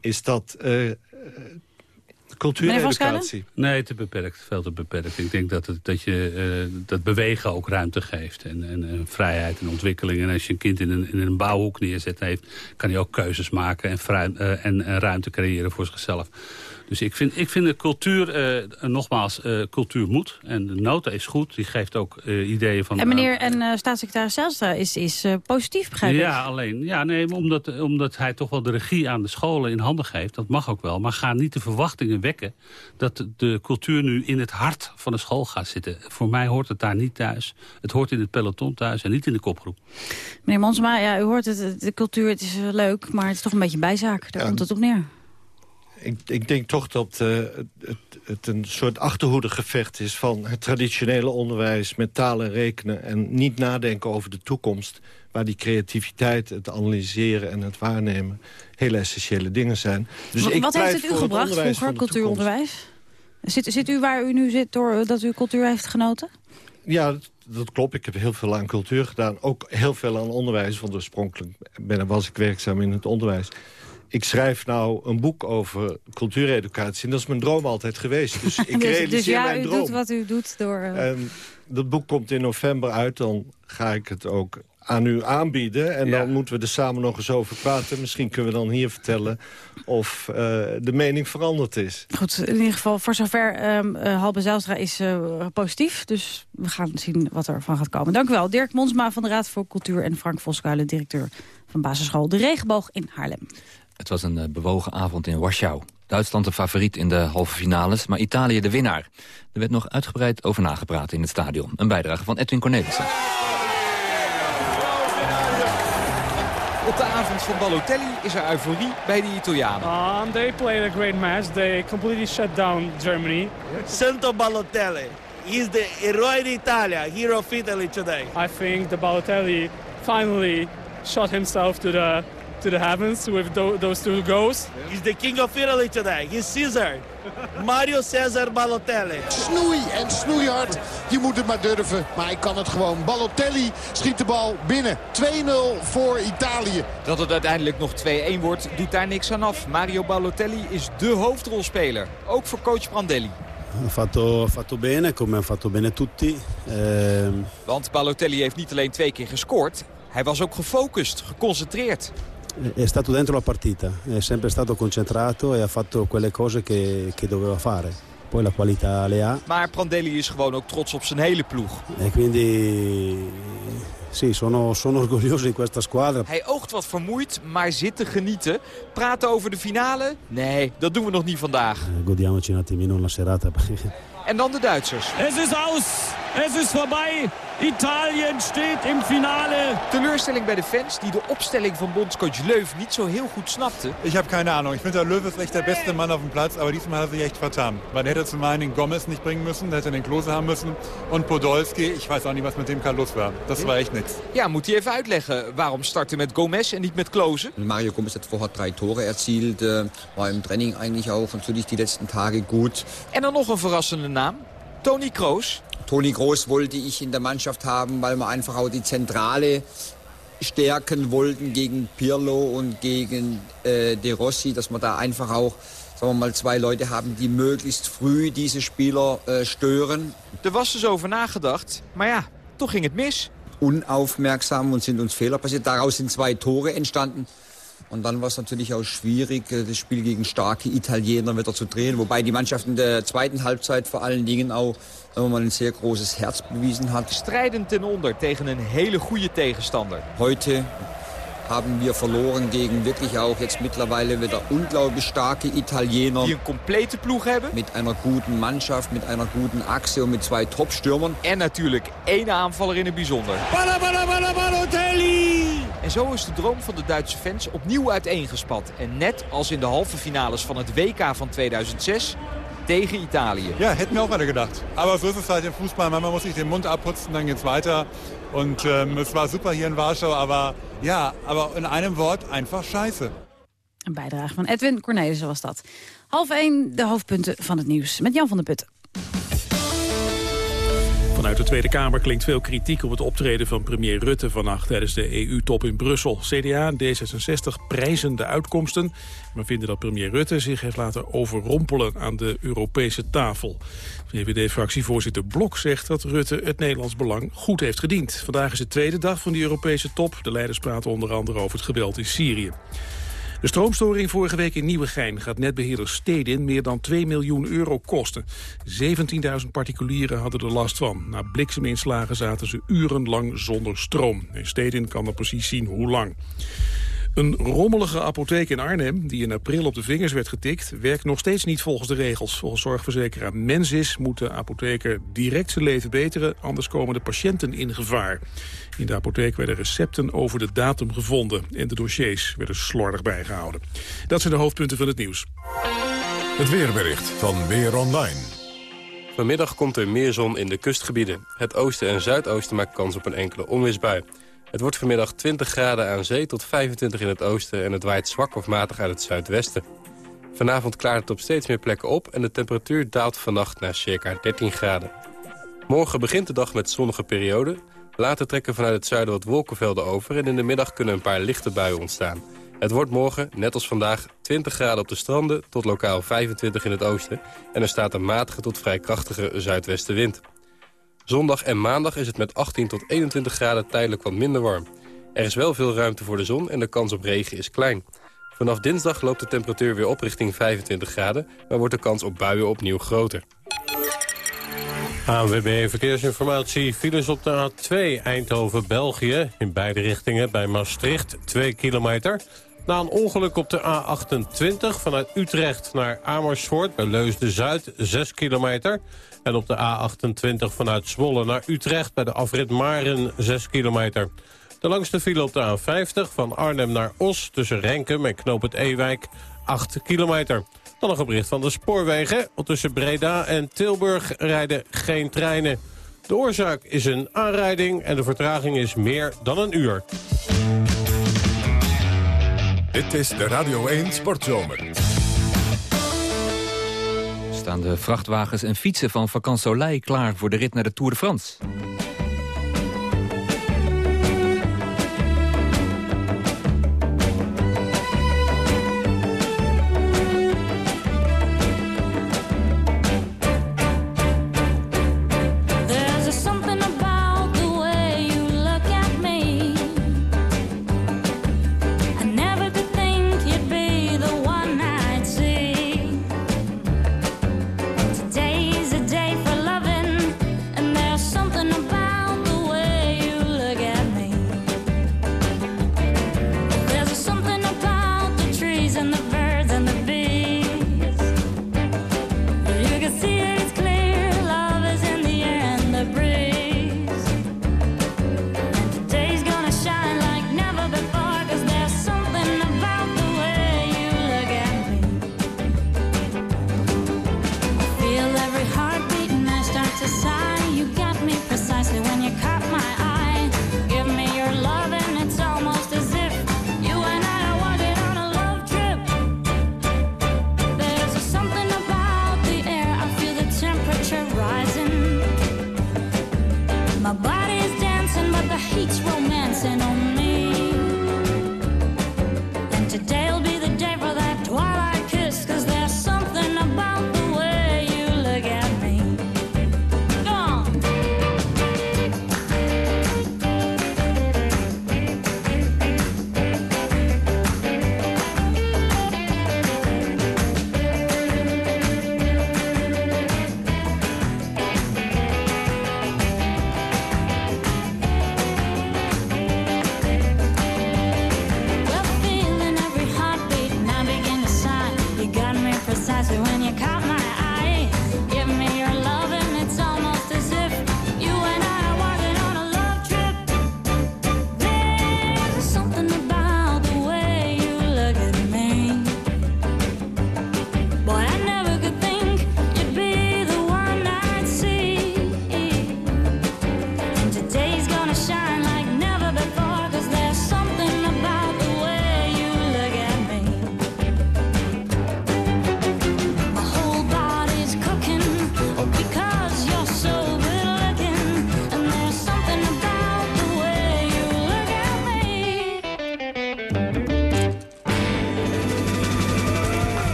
is dat eh, Cultuureducatie. Nee, te beperkt. Veel te beperkt. Ik denk dat, het, dat je uh, dat bewegen ook ruimte geeft. En, en, en, vrijheid en ontwikkeling. En als je een kind in een, in een bouwhoek neerzet heeft... kan hij ook keuzes maken en, vrij, uh, en, en ruimte creëren voor zichzelf. Dus ik vind, ik vind de cultuur, uh, nogmaals, uh, cultuur moet. En de nota is goed, die geeft ook uh, ideeën van... En meneer en staatssecretaris Zijlstra is, is positief, begrijp ik? Ja, alleen, ja, nee, omdat, omdat hij toch wel de regie aan de scholen in handen geeft. Dat mag ook wel, maar ga niet de verwachtingen wekken... dat de cultuur nu in het hart van de school gaat zitten. Voor mij hoort het daar niet thuis. Het hoort in het peloton thuis en niet in de kopgroep. Meneer Monsma, ja, u hoort het, de cultuur, het is leuk, maar het is toch een beetje een bijzaak. Daar ja, komt het op neer ik, ik, denk toch dat uh, het, het, een soort achterhoedegevecht is... van het traditionele onderwijs met taal en rekenen... en niet nadenken over de toekomst... waar die creativiteit, het analyseren en het waarnemen... hele essentiële dingen zijn. Dus wat, ik wat heeft het u gebracht vroeger, cultuuronderwijs? Zit, zit u waar u nu zit doordat u cultuur heeft genoten? Ja, dat, dat, klopt. Ik heb heel veel aan cultuur gedaan. Ook heel veel aan onderwijs. Want oorspronkelijk ben, was ik werkzaam in het onderwijs ik schrijf nou een boek over cultuureducatie. En dat is mijn droom altijd geweest. Dus (laughs) ik dus, realiseer dus ja, mijn u droom. doet wat u doet door... Uh... En dat boek komt in november uit. Dan ga ik het ook aan u aanbieden. En dan moeten we er samen nog eens over praten. Misschien kunnen we dan hier vertellen of uh, de mening veranderd is. Goed, in ieder geval voor zover um, uh, Halbe Zijlstra is uh, positief. Dus we gaan zien wat er van gaat komen. Dank u wel. Dirk Monsma van de Raad voor Cultuur en Frank Voskuilen, directeur van basisschool De Regenboog in Haarlem. Het was een uh, bewogen avond in Warschau. Duitsland de favoriet in de halve finales, maar Italië de winnaar. Er werd nog uitgebreid over nagepraat in het stadion. Een bijdrage van Edwin Cornelissen. Op de avond van Balotelli is er euforie bij de Italianen. Um, they played a great match. They completely shut down Germany. Santo Balotelli. He's the hero d'Italia, hero of Italy today. I think the Balotelli finally shot himself to the to the heavens with those two goals. He's the king of Italy today. He's Caesar. Mario Cesar Balotelli. Snoei en snoeihard. Je moet het maar durven, maar hij kan het gewoon. Balotelli schiet de bal binnen. 2-0 voor Italië. Dat het uiteindelijk nog 2-1 wordt, doet daar niks aan af. Mario Balotelli is de hoofdrolspeler. Ook voor coach Brandelli. Ha fatto, fatto bene, come hanno fatto bene tutti. Eh... Want Balotelli heeft niet alleen twee keer gescoord, hij was ook gefocust, geconcentreerd. È stato dentro la partita, è sempre stato concentrato e ha fatto quelle cose che, che doveva fare. Poi la qualità le ha. Maar Prandelli is gewoon ook trots op zijn hele ploeg. E quindi sì, sono, sono (laughs) orgoglioso di questa squadra. Hij oogt wat vermoeid, maar zit te genieten. Praten over de finale? Nee, dat doen we nog niet vandaag. Eh, godiamoci un attimino la serata. En dan de Duitsers. Het is aus. Het is voorbij. Italië staat im Finale. Teleurstelling bij de fans die de opstelling van bondscoach Löw niet zo heel goed snapten. Ik heb keine Ahnung. Ik vind der Löw ist echt der beste Mann auf dem Platz, aber diesmal hat er sich echt vertan. Er hätte zum einen den Gomez nicht bringen müssen, hätte den Klose haben müssen. Und Podolski, ich weiß auch nicht, was mit dem los war. Das war echt nichts. Ja, moet hij even uitleggen. Waarom starten met Gomez en niet met Klose? Mario Gomez hat vorher drei Tore erzielt, äh, war im Training eigentlich auch natürlich die letzten Tage gut. En dan nog een verrassende naam. Toni Kroos. Toni Kroos wollte ich in der Mannschaft haben, weil wir einfach auch die Zentrale stärken wollten gegen Pirlo und gegen äh, De Rossi, dass wir da einfach auch sagen wir mal, zwei Leute haben, die möglichst früh diese Spieler äh, stören. Er was dus over nagedacht, maar ja, toch ging het mis. Unaufmerksam und sind uns Fehler passiert. Daraus sind zwei Tore entstanden. Und dann war es natürlich auch schwierig, äh, das Spiel gegen starke Italiener wieder zu drehen. Wobei die Mannschaft in der zweiten Halbzeit vor allen Dingen auch sagen wir mal, ein sehr großes Herz bewiesen hat. Strijdend ten onder tegen een hele goede tegenstander. Heute haben wir verloren gegen wirklich auch jetzt mittlerweile wieder unglaublich starke Italiener. Die een complete ploeg hebben. Mit einer guten Mannschaft, mit einer guten Achse und mit zwei Top-Stürmern. En natuurlijk één aanvaller in het bijzonder. Balla, balla, balla, Balotelli! En zo is de droom van de Duitse fans opnieuw uiteengespat. En net als in de halve finales van het WK van 2006 tegen Italië. Ja, hätten wir auch alle gedacht. Aber so ist es halt im Fußball. Manchmal muss ich den Mund abputzen, dann geht's weiter. Und ähm, es war super hier in Warschau, aber ja, aber in einem Wort einfach scheiße. Een bijdrage van Edwin Cornelissen was dat. Half 1, de hoofdpunten van het nieuws met Jan van der Putten. Vanuit de Tweede Kamer klinkt veel kritiek op het optreden van premier Rutte vannacht tijdens de EU-top in Brussel. CDA en D66 prijzen de uitkomsten, maar vinden dat premier Rutte zich heeft laten overrompelen aan de Europese tafel. VVD-fractievoorzitter Blok zegt dat Rutte het Nederlands belang goed heeft gediend. Vandaag is de tweede dag van die Europese top. De leiders praten onder andere over het geweld in Syrië. De stroomstoring vorige week in Nieuwegein gaat netbeheerder Stedin meer dan 2 miljoen euro kosten. 17.000 particulieren hadden er last van. Na blikseminslagen zaten ze urenlang zonder stroom. En Stedin kan er precies zien hoe lang. Een rommelige apotheek in Arnhem, die in april op de vingers werd getikt... werkt nog steeds niet volgens de regels. Volgens zorgverzekeraar Mensis moet de apotheker direct zijn leven beteren... anders komen de patiënten in gevaar. In de apotheek werden recepten over de datum gevonden... en de dossiers werden slordig bijgehouden. Dat zijn de hoofdpunten van het nieuws. Het weerbericht van Weer Online. Vanmiddag komt er meer zon in de kustgebieden. Het oosten en zuidoosten maakt kans op een enkele onweersbui. Het wordt vanmiddag 20 graden aan zee tot 25 in het oosten... en het waait zwak of matig uit het zuidwesten. Vanavond klaart het op steeds meer plekken op... en de temperatuur daalt vannacht naar circa 13 graden. Morgen begint de dag met zonnige perioden. Later trekken vanuit het zuiden wat wolkenvelden over... en in de middag kunnen een paar lichte buien ontstaan. Het wordt morgen, net als vandaag, 20 graden op de stranden... tot lokaal 25 in het oosten. En er staat een matige tot vrij krachtige zuidwestenwind. Zondag en maandag is het met 18 tot 21 graden tijdelijk wat minder warm. Er is wel veel ruimte voor de zon en de kans op regen is klein. Vanaf dinsdag loopt de temperatuur weer op richting 25 graden... maar wordt de kans op buien opnieuw groter. ANWB Verkeersinformatie. Files op de A2 Eindhoven-België. In beide richtingen bij Maastricht 2 kilometer. Na een ongeluk op de A28 vanuit Utrecht naar Amersfoort... bij Leusden-Zuid 6 kilometer... En op de A28 vanuit Zwolle naar Utrecht bij de afrit Maren 6 kilometer. De langste file op de A50 van Arnhem naar Os tussen Renkum en Knoop het Ewijk 8 kilometer. Dan nog een bericht van de spoorwegen. Tussen Breda en Tilburg rijden geen treinen. De oorzaak is een aanrijding en de vertraging is meer dan een uur. Dit is de Radio 1 Sportzomer staan de vrachtwagens en fietsen van Vakant Soleil klaar voor de rit naar de Tour de France.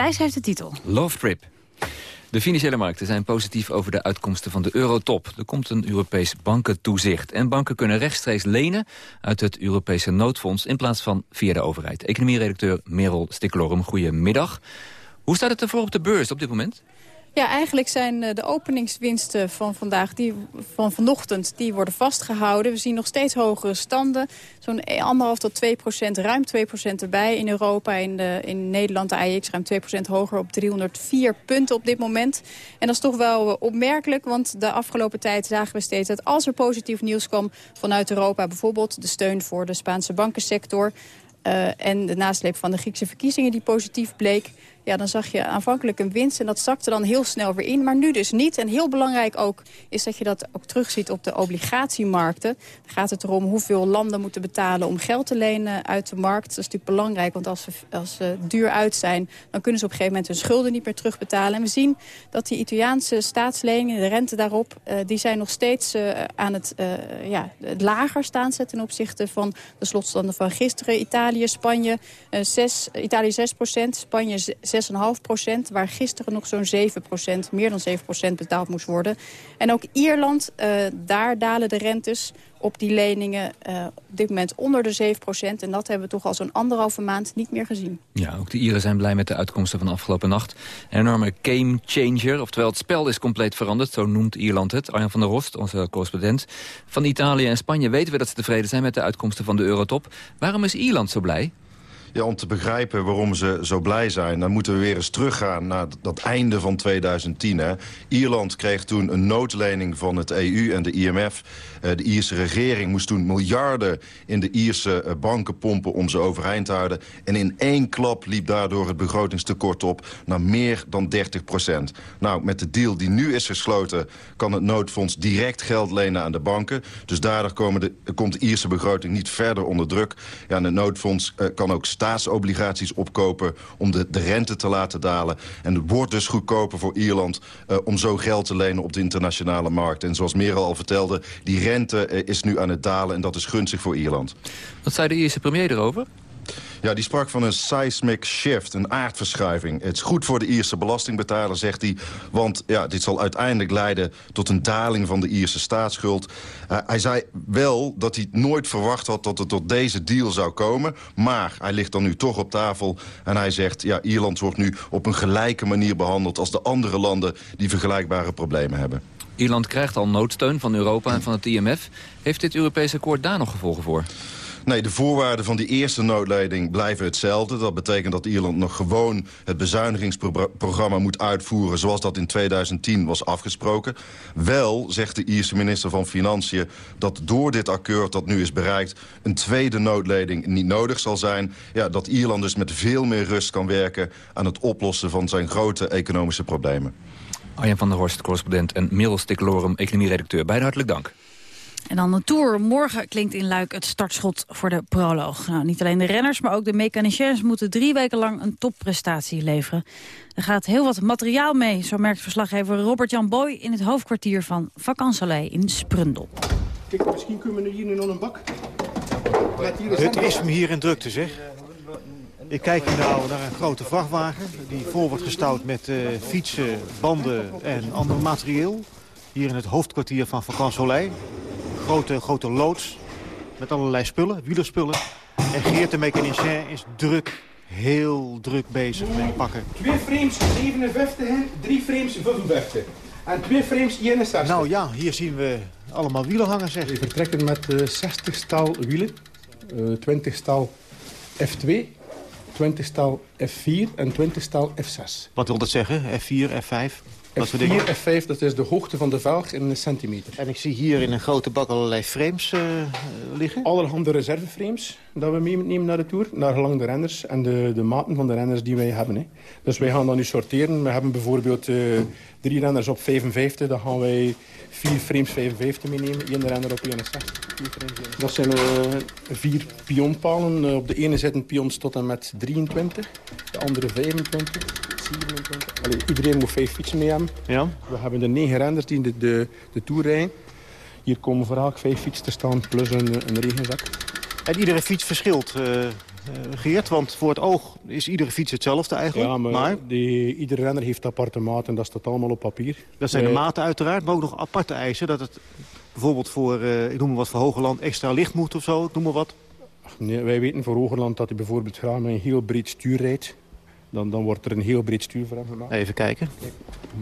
Berry. En Thijs heeft de titel. Love Trip. De financiële markten zijn positief over de uitkomsten van de eurotop. Er komt een Europees bankentoezicht. En banken kunnen rechtstreeks lenen uit het Europese noodfonds... in plaats van via de overheid. Economieredacteur Merel Stiklorum, goedemiddag. Hoe staat het ervoor op de beurs op dit moment? Ja, eigenlijk zijn eh, de openingswinsten van vandaag, die, van vanochtend, die worden vastgehouden. We zien nog steeds hogere standen. Zo'n 1,5 tot 2 procent, ruim 2 procent erbij in Europa. In, de, in Nederland de AIX ruim 2 procent hoger op 304 punten op dit moment. En dat is toch wel eh, opmerkelijk, want de afgelopen tijd zagen we steeds dat als er positief nieuws kwam vanuit Europa, bijvoorbeeld de steun voor de Spaanse bankensector, en de nasleep van de Griekse verkiezingen die positief bleek ja, dan zag je aanvankelijk een winst en dat zakte dan heel snel weer in. Maar nu dus niet. En heel belangrijk ook is dat je dat ook terugziet op de obligatiemarkten. Dan gaat het erom hoeveel landen moeten betalen om geld te lenen uit de markt. Dat is natuurlijk belangrijk, want als ze, als ze duur uit zijn... dan kunnen ze op een gegeven moment hun schulden niet meer terugbetalen. En we zien dat die Italiaanse staatsleningen, de rente daarop... Uh, die zijn nog steeds uh, aan het, uh, ja, lager staan ten opzichte van de slotstanden van gisteren. Italië, Spanje, 6, Italië 6% Spanje 6,5 procent... waar gisteren nog zo'n 7 procent, meer dan 7 procent betaald moest worden. En ook Ierland, uh, daar dalen de rentes op die leningen uh, op dit moment onder de 7 procent. En dat hebben we toch al zo'n anderhalve maand niet meer gezien. Ja, ook de Ieren zijn blij met de uitkomsten van afgelopen nacht. Een enorme game changer, oftewel het spel is compleet veranderd. Zo noemt Ierland het. Arjan van der Rost, onze correspondent. Van Italië en Spanje weten we dat ze tevreden zijn met de uitkomsten van de Eurotop. Waarom is Ierland zo blij? Ja, om te begrijpen waarom ze zo blij zijn... dan moeten we weer eens teruggaan naar dat einde van 2010. Hè. Ierland kreeg toen een noodlening van het EU en de IMF. Uh, de Ierse regering moest toen miljarden in de Ierse uh, banken pompen... om ze overeind te houden. En in één klap liep daardoor het begrotingstekort op... naar meer dan 30 procent. Nou, met de deal die nu is gesloten... kan het noodfonds direct geld lenen aan de banken. Dus daardoor komen de, komt de Ierse begroting niet verder onder druk. Ja, en het noodfonds uh, kan ook staatsobligaties opkopen om de, de rente te laten dalen. En het wordt dus goedkoper voor Ierland uh, om zo geld te lenen op de internationale markt. En zoals Merel al vertelde, die rente uh, is nu aan het dalen en dat is gunstig voor Ierland. Wat zei de Ierse premier erover? Ja, die sprak van een seismic shift, een aardverschuiving. Het is goed voor de Ierse belastingbetaler, zegt hij. Want ja, dit zal uiteindelijk leiden tot een daling van de Ierse staatsschuld. Uh, hij zei wel dat hij nooit verwacht had dat het tot deze deal zou komen. Maar hij ligt dan nu toch op tafel. En hij zegt, ja, Ierland wordt nu op een gelijke manier behandeld... als de andere landen die vergelijkbare problemen hebben. Ierland krijgt al noodsteun van Europa en van het IMF. Heeft dit Europese akkoord daar nog gevolgen voor? Nee, de voorwaarden van die eerste noodleiding blijven hetzelfde. Dat betekent dat Ierland nog gewoon het bezuinigingsprogramma moet uitvoeren... zoals dat in 2010 was afgesproken. Wel zegt de Ierse minister van Financiën dat door dit akkoord dat nu is bereikt... een tweede noodleiding niet nodig zal zijn. Ja, dat Ierland dus met veel meer rust kan werken... aan het oplossen van zijn grote economische problemen. Arjen van der Horst, correspondent en Merel Stiklorum, economieredacteur. Beide hartelijk dank. En dan de Tour. Morgen klinkt in Luik het startschot voor de proloog. Nou, niet alleen de renners, maar ook de mechaniciens moeten drie weken lang een topprestatie leveren. Er gaat heel wat materiaal mee, zo merkt verslaggever Robert-Jan Boy... in het hoofdkwartier van Vakansalei in Sprundel. Kijk, misschien kunnen we hier nu nog een bak. Het is me hier in drukte, zeg. Ik kijk hier nou naar een grote vrachtwagen die vol wordt gestouwd met uh, fietsen, banden en ander materieel. Hier in het hoofdkwartier van Vakansolei grote, grote loods met allerlei spullen, wielerspullen. En Geert de mechanicien is druk, heel druk bezig met pakken. Twee frames 57 en drie frames 55. En twee frames 61. Nou ja, hier zien we allemaal wielen hangen zeg. We vertrekken met uh, 60 stal wielen, uh, 20 stal F2, 20 stal F4 en 20 stal F6. Wat wil dat zeggen, F4, F5? F4, F5, dat is de hoogte van de velg in centimeter. En ik zie hier in een grote bak allerlei frames uh, liggen. Allerhande reserveframes dat we meenemen naar de Tour. Naar gelang de renners en de, de maten van de renners die wij hebben. Hè. Dus wij gaan dan nu sorteren. We hebben bijvoorbeeld uh, drie renners op 55. Dan gaan wij vier frames 55 meenemen. Eén renner op 61. Dat zijn uh, vier pionpalen. op de ene zitten pions tot en met 23. De andere 25. 27. Allee, iedereen moet vijf fietsen mee hebben. Ja. We hebben de negen renners die de, de, de Tour rijden. Hier komen voor elk vijf fietsen te staan, plus een, een regenzak. En iedere fiets verschilt uh, Geert? Want voor het oog is iedere fiets hetzelfde eigenlijk. Ja, maar, maar... Die, iedere renner heeft aparte maten, dat staat allemaal op papier. Dat zijn de Eh, maten uiteraard, maar ook nog aparte eisen. Dat het bijvoorbeeld voor, eh, ik noem maar wat, voor Hogerland extra licht moet of zo. Ik noem maar wat. Nee, wij weten voor Hogerland dat hij bijvoorbeeld graag met een heel breed stuur rijdt. Dan, dan wordt er een heel breed stuur voor hem gemaakt. Even kijken.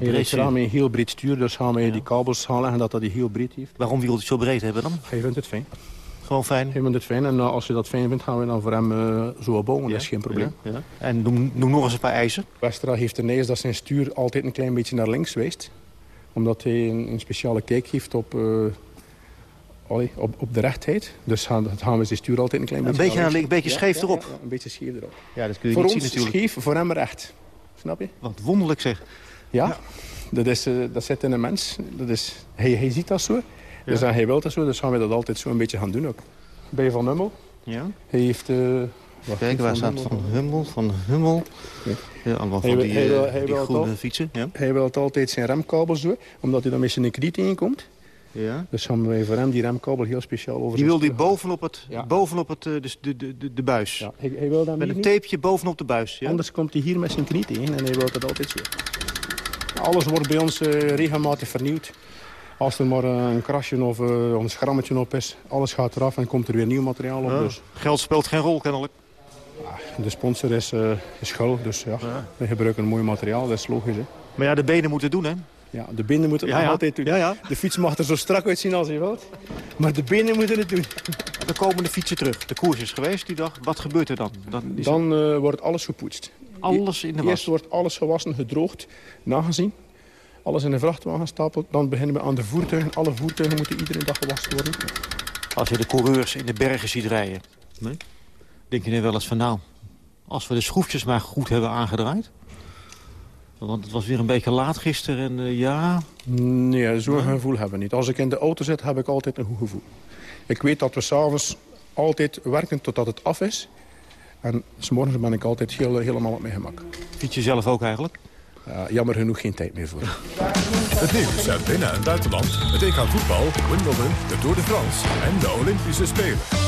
Rijdt graag met een heel breed stuur, dus gaan wij die kabels aanleggen dat dat die heel breed heeft. Waarom wil hij het zo breed hebben dan? Hij vindt het fijn. Gewoon fijn? Hij vindt het fijn en eh, als je dat fijn vindt gaan we dan voor hem eh, zo bouwen, dat is geen probleem. Ja, ja. En noem, noem nog eens een paar eisen. Westra heeft een eis dat zijn stuur altijd een klein beetje naar links wijst. Omdat hij een, een speciale kijk heeft op, eh, op, op de rechtheid. Dus gaan, dat gaan we zijn stuur altijd een klein Een beetje beetje naar links. links, een beetje scheef ja, erop. ja, een beetje scheef erop. Ja, dat kun je voor niet ons zien natuurlijk. scheef, voor hem recht. Snap je? Wat wonderlijk zeg. Ja, Dat, is, eh, dat zit in een mens. Dat is, hij, hij ziet dat zo. Dus hij wil dat zo, dus gaan we dat altijd zo een beetje gaan doen ook. Bij Van Hummel. Ja. Hij heeft... eh wacht, Kijk, waar staat. Van Hummel? Van Hummel. Ja, allemaal van Hij wil- die, hij eh, hij die groene fietsen. Ja. Hij wil altijd zijn remkabels doen, omdat hij dan met zijn knie inkomt. Ja. Dus gaan wij voor hem die remkabel heel speciaal over Die wil die bovenop, het, Ja. bovenop het, dus de, de, de, de buis. Ja, hij, hij wil dan Met een tapeje bovenop de buis. Ja? Anders komt hij hier met zijn knie in en hij wil dat altijd zo. Alles wordt bij ons eh, regelmatig vernieuwd. Als er maar eh, een krasje of een schrammetje op is, alles gaat eraf en komt er weer nieuw materiaal op. Ja. Dus Geld speelt geen rol kennelijk. de sponsor is, eh is gul, dus ja, we gebruiken een mooi materiaal, dat is logisch. Hè. Maar ja, de benen moeten doen, hè? Ja, de benen moeten het Ja, nog ja. altijd doen. Ja, ja. De fiets mag er zo strak uitzien als je wilt, maar de benen moeten het doen. Dan komen de fietsen terug. De koers is geweest die dag. Wat gebeurt er dan? Dan, is Dan eh, wordt alles gepoetst. alles in de was. Eerst wordt alles gewassen, gedroogd, nagezien. Alles in een vrachtwagen gestapeld. Dan beginnen we aan de voertuigen. Alle voertuigen moeten iedere dag gewassen worden. Als je de coureurs in de bergen ziet rijden. Nee? Denk je dan wel eens van nou, als we de schroefjes maar goed hebben aangedraaid. Want het was weer een beetje laat gisteren en eh, ja... Nee, zo'n gevoel hebben we niet. Als ik in de auto zit, heb ik altijd een goed gevoel. Ik weet dat we s'avonds altijd werken totdat het af is. En s'morgens ben ik altijd heel, helemaal op mijn gemak. Fiets je zelf ook eigenlijk? Ja, jammer genoeg geen tijd meer voor. (laughs) Het nieuws uit binnen- en buitenland. Het EK voetbal, Wimbledon, de Tour de France en de Olympische Spelen.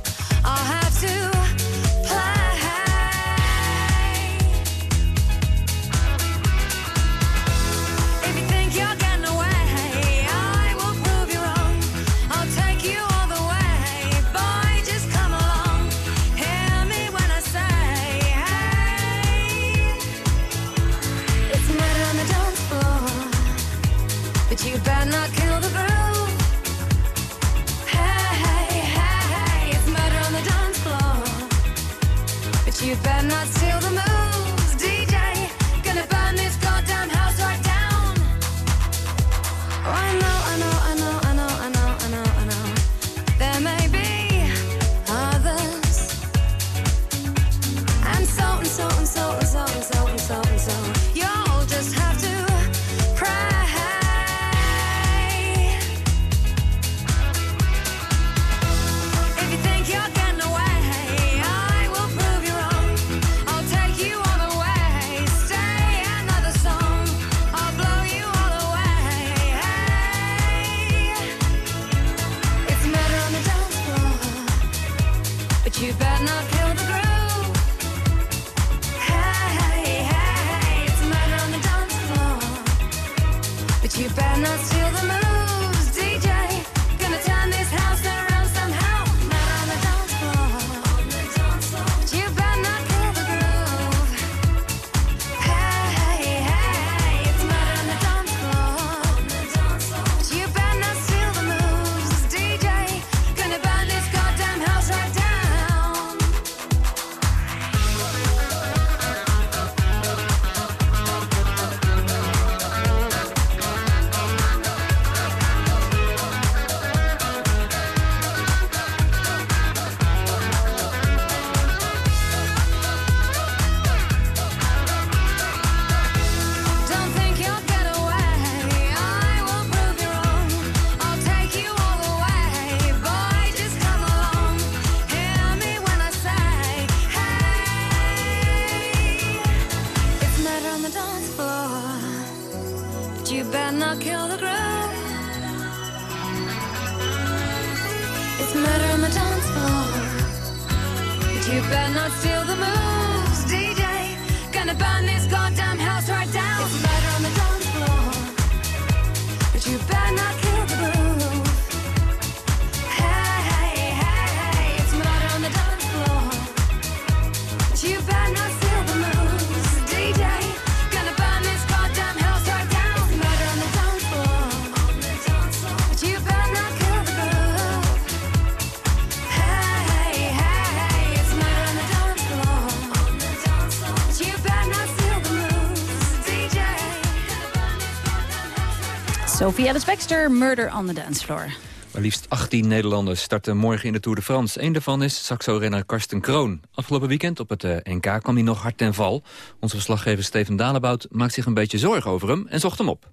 Sophia de Spexter, Murder on the Dance Floor. Maar liefst 18 Nederlanders starten morgen in de Tour de France. Eén daarvan is Saxo-renner Karsten Kroon. Afgelopen weekend op het eh, NK kwam hij nog hard ten val. Onze verslaggever Steven Dalebout maakt zich een beetje zorgen over hem en zocht hem op.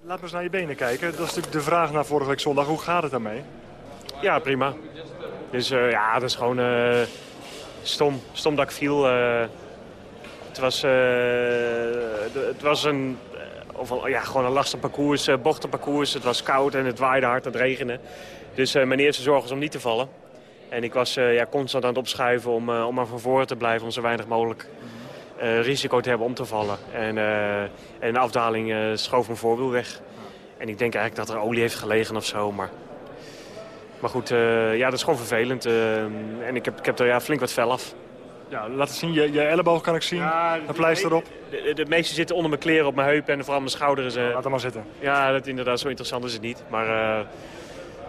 Laat maar eens naar je benen kijken. Dat is natuurlijk de vraag na vorige week zondag. Hoe gaat het daarmee? Ja, prima. Dus eh, ja, dat is gewoon eh, stom. Stom dat ik viel. eh. het, was, eh, het was een, of een- ja, gewoon een lastig parcours, eh, bochtenparcours. Het was koud en het waaide hard, het regende. Dus eh, mijn eerste zorg was om niet te vallen. En ik was eh, ja, constant aan het opschuiven om, om maar van voren te blijven... om zo weinig mogelijk risico te hebben om te vallen. En, en de afdaling schoof mijn voorwiel weg. En ik denk eigenlijk dat er olie heeft gelegen of zo, maar... Maar goed, ja, dat is gewoon vervelend. en ik heb, ik heb er ja, flink wat fel af. Ja, laat het zien. Je, je elleboog kan ik zien. een pleister erop. De, de, de meeste zitten onder mijn kleren, op mijn heupen en vooral mijn schouders. eh. Laat hem maar zitten. Ja, dat, inderdaad, zo interessant is het niet. Maar eh,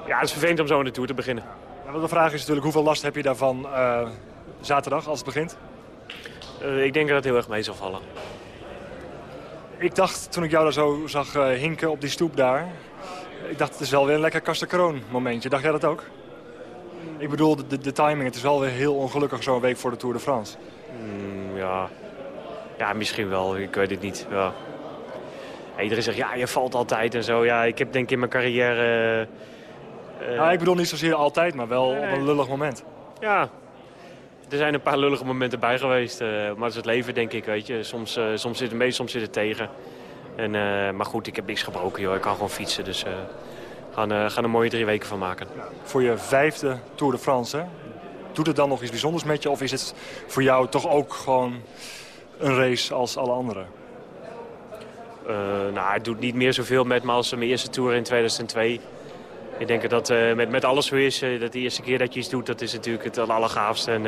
ja, het is vervelend om zo in de Tour te beginnen. Ja, de vraag is natuurlijk, hoeveel last heb je daarvan eh, zaterdag als het begint? Ik denk dat het heel erg mee zal vallen. Ik dacht, toen ik jou daar zo zag hinken op die stoep daar... Ik dacht, het is wel weer een lekker Kasten momentje. Dacht jij dat ook? Ik bedoel, de, de, timing, het is wel weer heel ongelukkig zo'n week voor de Tour de France. Mm, ja. ja, misschien wel. Ik weet het niet. Ja. Ja, iedereen zegt, ja, je valt altijd en zo. Ja, ik heb denk ik in mijn carrière... eh, Nou, ik bedoel niet zozeer altijd, maar wel op een lullig moment. Ja, er zijn een paar lullige momenten bij geweest. eh, maar dat is het leven, denk ik, weet je. Soms, eh, soms zit het mee, soms zit het tegen. En, eh, maar goed, ik heb niks gebroken, joh. Ik kan gewoon fietsen, dus... gaan, eh, gaan er mooie drie weken van maken. Voor je vijfde Tour de France, hè? doet het dan nog iets bijzonders met je? Of is het voor jou toch ook gewoon een race als alle anderen? Eh, nou, het doet niet meer zoveel met me als mijn eerste Tour in 2002. Ik denk dat eh, met, met alles zo is. dat de eerste keer dat je iets doet, dat is natuurlijk het allergaafste. En,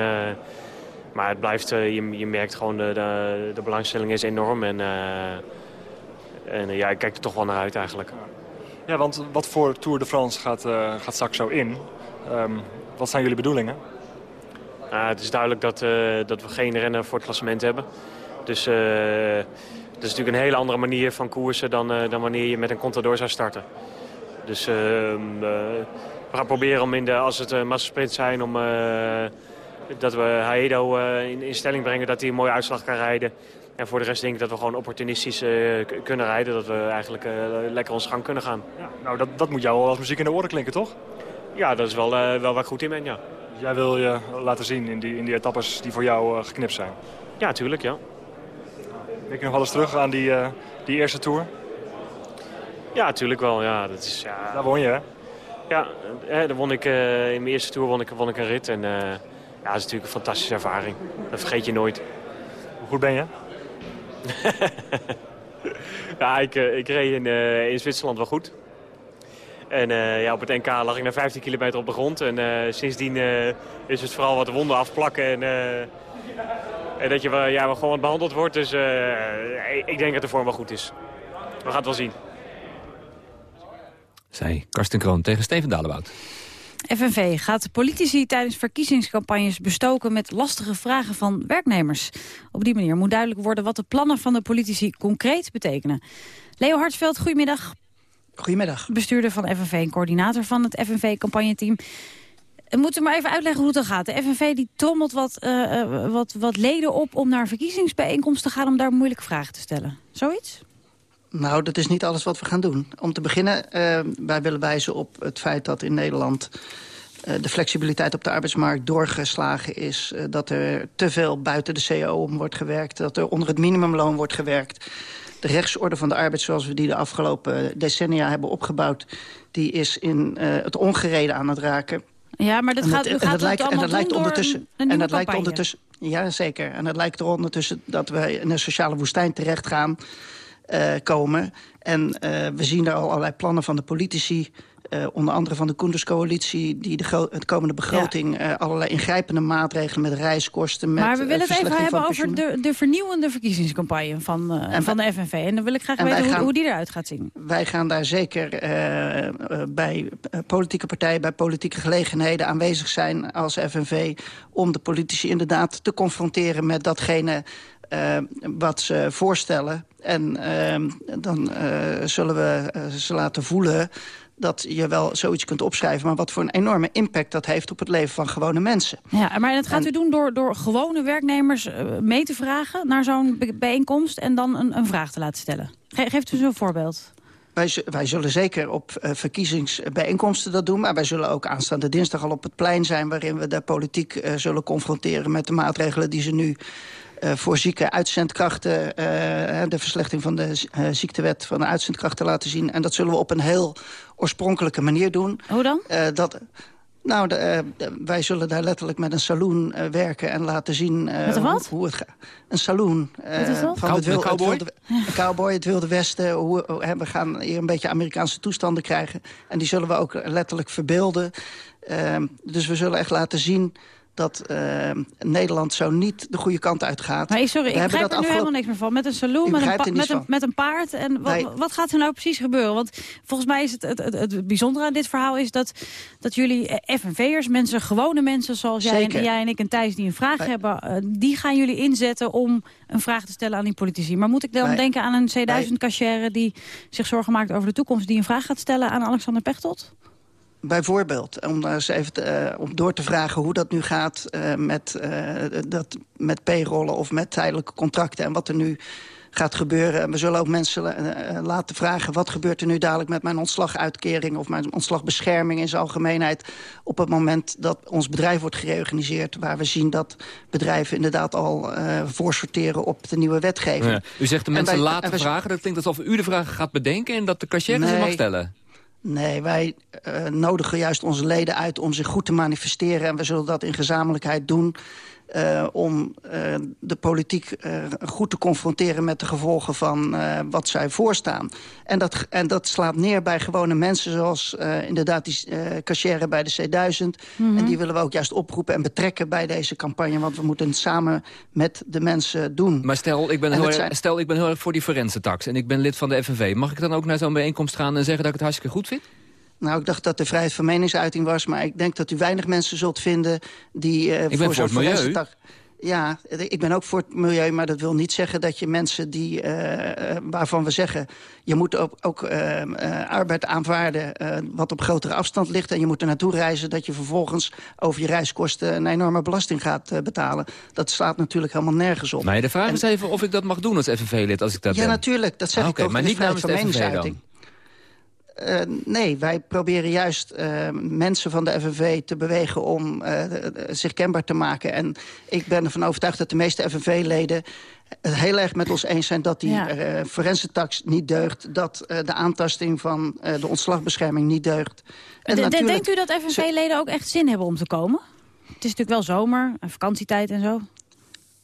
maar het blijft, je, je merkt gewoon, de, de, de belangstelling is enorm. En, en ja, ik kijk er toch wel naar uit eigenlijk. Ja, want wat voor Tour de France gaat, eh gaat Saxo in? Ehm, wat zijn jullie bedoelingen? Nou, het is duidelijk dat, eh, dat we geen renner voor het klassement hebben. Dus eh, dat is natuurlijk een hele andere manier van koersen dan, dan wanneer je met een contador zou starten. Dus ehm, eh, we gaan proberen om in de, als het een massasprint zijn, om, dat we Haedo in, in stelling brengen dat hij een mooie uitslag kan rijden. En voor de rest denk ik dat we gewoon opportunistisch eh, kunnen rijden. Dat we eigenlijk eh, lekker ons gang kunnen gaan. Nou, dat, dat moet jou wel als muziek in de oren klinken, toch? Ja, dat is wel, eh, wel waar ik goed in ben, ja. Jij wil je laten zien in die, in die etappes die voor jou geknipt zijn. Ja, tuurlijk, ja. Denk je nog wel eens terug aan die, die eerste Tour? Ja, natuurlijk wel. Ja, dat is, ja... Daar won je, hè? Ja, eh, dan won ik, in mijn eerste tour won ik, won ik een rit. En ja, dat is natuurlijk een fantastische ervaring. Dat vergeet je nooit. Hoe goed ben je? (laughs) ja, ik, eh, ik reed in, eh, in Zwitserland wel goed. En eh, ja, op het NK lag ik na 15 kilometer op de grond. En sindsdien is het vooral wat wonden afplakken. En, en dat je wel, ja, wel gewoon wat behandeld wordt. Dus ik- denk dat de vorm wel goed is. We gaan het wel zien. Zei Karsten Kroon tegen Steven Dalebout. FNV gaat politici tijdens verkiezingscampagnes bestoken met lastige vragen van werknemers. Op die manier moet duidelijk worden wat de plannen van de politici concreet betekenen. Leo Hartsveld, goedemiddag. Goedemiddag. Bestuurder van FNV en coördinator van het FNV-campagneteam. We moeten maar even uitleggen hoe het dan gaat. De FNV die trommelt wat, eh, eh, wat, wat leden op om naar verkiezingsbijeenkomsten te gaan... om daar moeilijke vragen te stellen. Zoiets? Nou, dat is niet alles wat we gaan doen. Om te beginnen, eh, wij willen wijzen op het feit dat in Nederland... eh, de flexibiliteit op de arbeidsmarkt doorgeslagen is. eh, dat er te veel buiten de CAO om wordt gewerkt. Dat er onder het minimumloon wordt gewerkt. De rechtsorde van de arbeid zoals we die de afgelopen decennia hebben opgebouwd... die is in het ongereden aan het raken. Ja, maar dat En gaat, dat- u en gaat dat lijkt- en dat lijkt ondertussen- en dat lijkt ondertussen, ja zeker. En het lijkt er ondertussen dat we in een sociale woestijn terecht gaan eh, komen. En eh, we zien daar al allerlei plannen van de politici. eh, onder andere van de Koenderscoalitie... die de, de komende begroting allerlei ingrijpende maatregelen... met reiskosten, met maar we willen het even hebben over de, de vernieuwende verkiezingscampagne van, En van de FNV. En dan wil ik graag en weten hoe, hoe die eruit gaat zien. Wij gaan daar zeker bij politieke partijen, bij politieke gelegenheden aanwezig zijn als FNV... om de politici inderdaad te confronteren met datgene wat ze voorstellen. En eh, dan eh, zullen we eh, ze laten voelen dat je wel zoiets kunt opschrijven... maar wat voor een enorme impact dat heeft op het leven van gewone mensen. Ja, maar dat gaat u doen door, door gewone werknemers eh, mee te vragen... naar zo'n bijeenkomst en dan een, een vraag te laten stellen. Ge geeft u zo'n voorbeeld. Wij, wij zullen zeker op verkiezingsbijeenkomsten dat doen... maar wij zullen ook aanstaande dinsdag al op het plein zijn... waarin we de politiek zullen confronteren met de maatregelen die ze nu... eh, voor zieke uitzendkrachten, eh, de verslechtering van de eh, ziektewet van de uitzendkrachten laten zien. En dat zullen we op een heel oorspronkelijke manier doen. Hoe dan? Eh, dat, nou, de, de- wij zullen daar letterlijk met een saloon eh, werken en laten zien eh, Met een hoe, wat? hoe het gaat. Een saloon. eh, Wat is dat? Van Cow- het wil- een het cowboy? wilde- een cowboy, het wilde westen. Hoe, hoe- hè, we gaan hier een beetje Amerikaanse toestanden krijgen. En die zullen we ook letterlijk verbeelden. Ehm, dus we zullen echt laten zien dat ehm, Nederland zo niet de goede kant uitgaat. Maar sorry, We ik begrijp er nu helemaal niks meer van. Met een saloon, met een, met, een, met een paard. En wat, wat gaat er nou precies gebeuren? Want volgens mij is het, het, het, het bijzondere aan dit verhaal... is dat, dat jullie eh, FNV'ers, mensen, gewone mensen zoals jij en, jij en ik en Thijs... die een vraag hebben, eh, die gaan jullie inzetten om een vraag te stellen aan die politici. Maar moet ik dan denken aan een C1000-cachère... die zich zorgen maakt over de toekomst... die een vraag gaat stellen aan Alexander Pechtold? Bijvoorbeeld, om, daar eens even te, eh, om door te vragen hoe dat nu gaat eh, met, eh, dat, met payrollen of met tijdelijke contracten en wat er nu gaat gebeuren. En we zullen ook mensen laten vragen... wat gebeurt er nu dadelijk met mijn ontslaguitkering... of mijn ontslagbescherming in zijn algemeenheid... op het moment dat ons bedrijf wordt gereorganiseerd... waar we zien dat bedrijven inderdaad al eh voorsorteren op de nieuwe wetgeving. Ja. U zegt de En mensen laten wij- vragen. Dat klinkt alsof u de vragen gaat bedenken... en dat de cashier ze mag stellen. Nee, wij eh, nodigen juist onze leden uit om zich goed te manifesteren. En we zullen dat in gezamenlijkheid doen... eh, om eh, de politiek eh, goed te confronteren met de gevolgen van eh, wat zij voorstaan. En dat, en dat slaat neer bij gewone mensen zoals eh, inderdaad die eh cashier bij de C1000. Mhm. En die willen we ook juist oproepen en betrekken bij deze campagne. Want we moeten het samen met de mensen doen. Maar stel ik, ben En heel het erg, zijn- stel, ik ben heel erg voor die forense tax en ik ben lid van de FNV. Mag ik dan ook naar zo'n bijeenkomst gaan en zeggen dat ik het hartstikke goed vind? Nou, ik dacht dat de vrijheid van meningsuiting was... maar ik denk dat u weinig mensen zult vinden die... eh, ben voor voor het milieu. Ja, ik ben ook voor het milieu, maar dat wil niet zeggen dat je mensen die, eh, eh, waarvan we zeggen... je moet ook, ook eh, arbeid aanvaarden wat op grotere afstand ligt... en je moet er naartoe reizen dat je vervolgens over je reiskosten... een enorme belasting gaat betalen. Dat slaat natuurlijk helemaal nergens op. Nee, de vraag En- is even of ik dat mag doen als FNV-lid als ik dat ja, ben. natuurlijk. Dat zeg Ah, ik toch. maar niet namens de vrijheid van FNV dan? Eh, nee, wij proberen juist eh, mensen van de FNV te bewegen om eh, zich kenbaar te maken. En ik ben ervan overtuigd dat de meeste FNV-leden het heel erg met ons eens zijn dat die Ja. forense tax niet deugt. Dat de aantasting van de ontslagbescherming niet deugt. En de- natuurlijk- Denkt u dat FNV-leden ook echt zin hebben om te komen? Het is natuurlijk wel zomer, en vakantietijd en zo.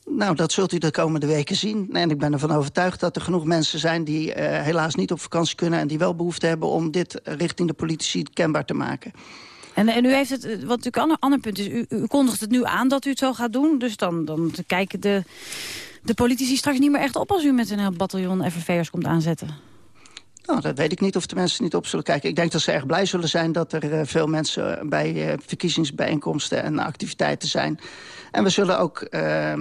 Nou, dat zult u de komende weken zien. En ik ben ervan overtuigd dat er genoeg mensen zijn... die eh, helaas niet op vakantie kunnen... en die wel behoefte hebben om dit richting de politici kenbaar te maken. En, en u heeft het, eh, wat natuurlijk een ander, ander punt is, u, u kondigt het nu aan dat u het zo gaat doen. Dus dan, dan kijken de, de politici straks niet meer echt op als u met een heel bataljon FNV'ers komt aanzetten. Nou, dat weet ik niet of de mensen niet op zullen kijken. Ik denk dat ze erg blij zullen zijn dat er eh, veel mensen bij eh, verkiezingsbijeenkomsten en activiteiten zijn. En we zullen ook eh,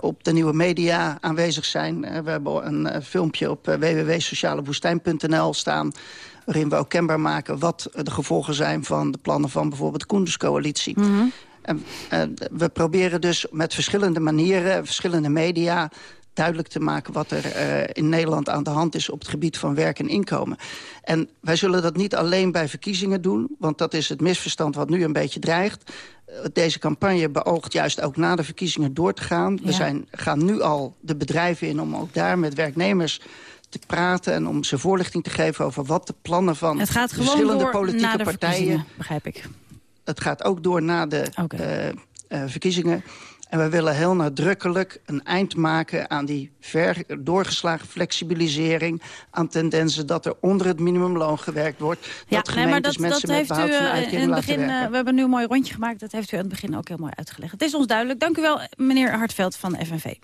op de nieuwe media aanwezig zijn. We hebben een filmpje op www.socialewoestijn.nl staan waarin we ook kenbaar maken wat de gevolgen zijn van de plannen van bijvoorbeeld de Koenderscoalitie. En, eh, we proberen dus met verschillende manieren, verschillende media duidelijk te maken wat er uh, in Nederland aan de hand is op het gebied van werk en inkomen. En wij zullen dat niet alleen bij verkiezingen doen, want dat is het misverstand wat nu een beetje dreigt. Uh, deze campagne beoogt juist ook na de verkiezingen door te gaan. Ja. We zijn, gaan nu al de bedrijven in om ook daar met werknemers te praten en om ze voorlichting te geven over wat de plannen van Het gaat verschillende door politieke de partijen begrijp ik. Het gaat ook door na de eh, eh, verkiezingen. En we willen heel nadrukkelijk een eind maken aan die ver doorgeslagen flexibilisering... aan tendensen dat er onder het minimumloon gewerkt wordt. dat nee, maar gemeentes dat, mensen dat met heeft u eh, in het begin, eh, we hebben nu een mooi rondje gemaakt. Dat heeft u aan het begin ook heel mooi uitgelegd. Het is ons duidelijk. Dank u wel, meneer Hartveld van FNV.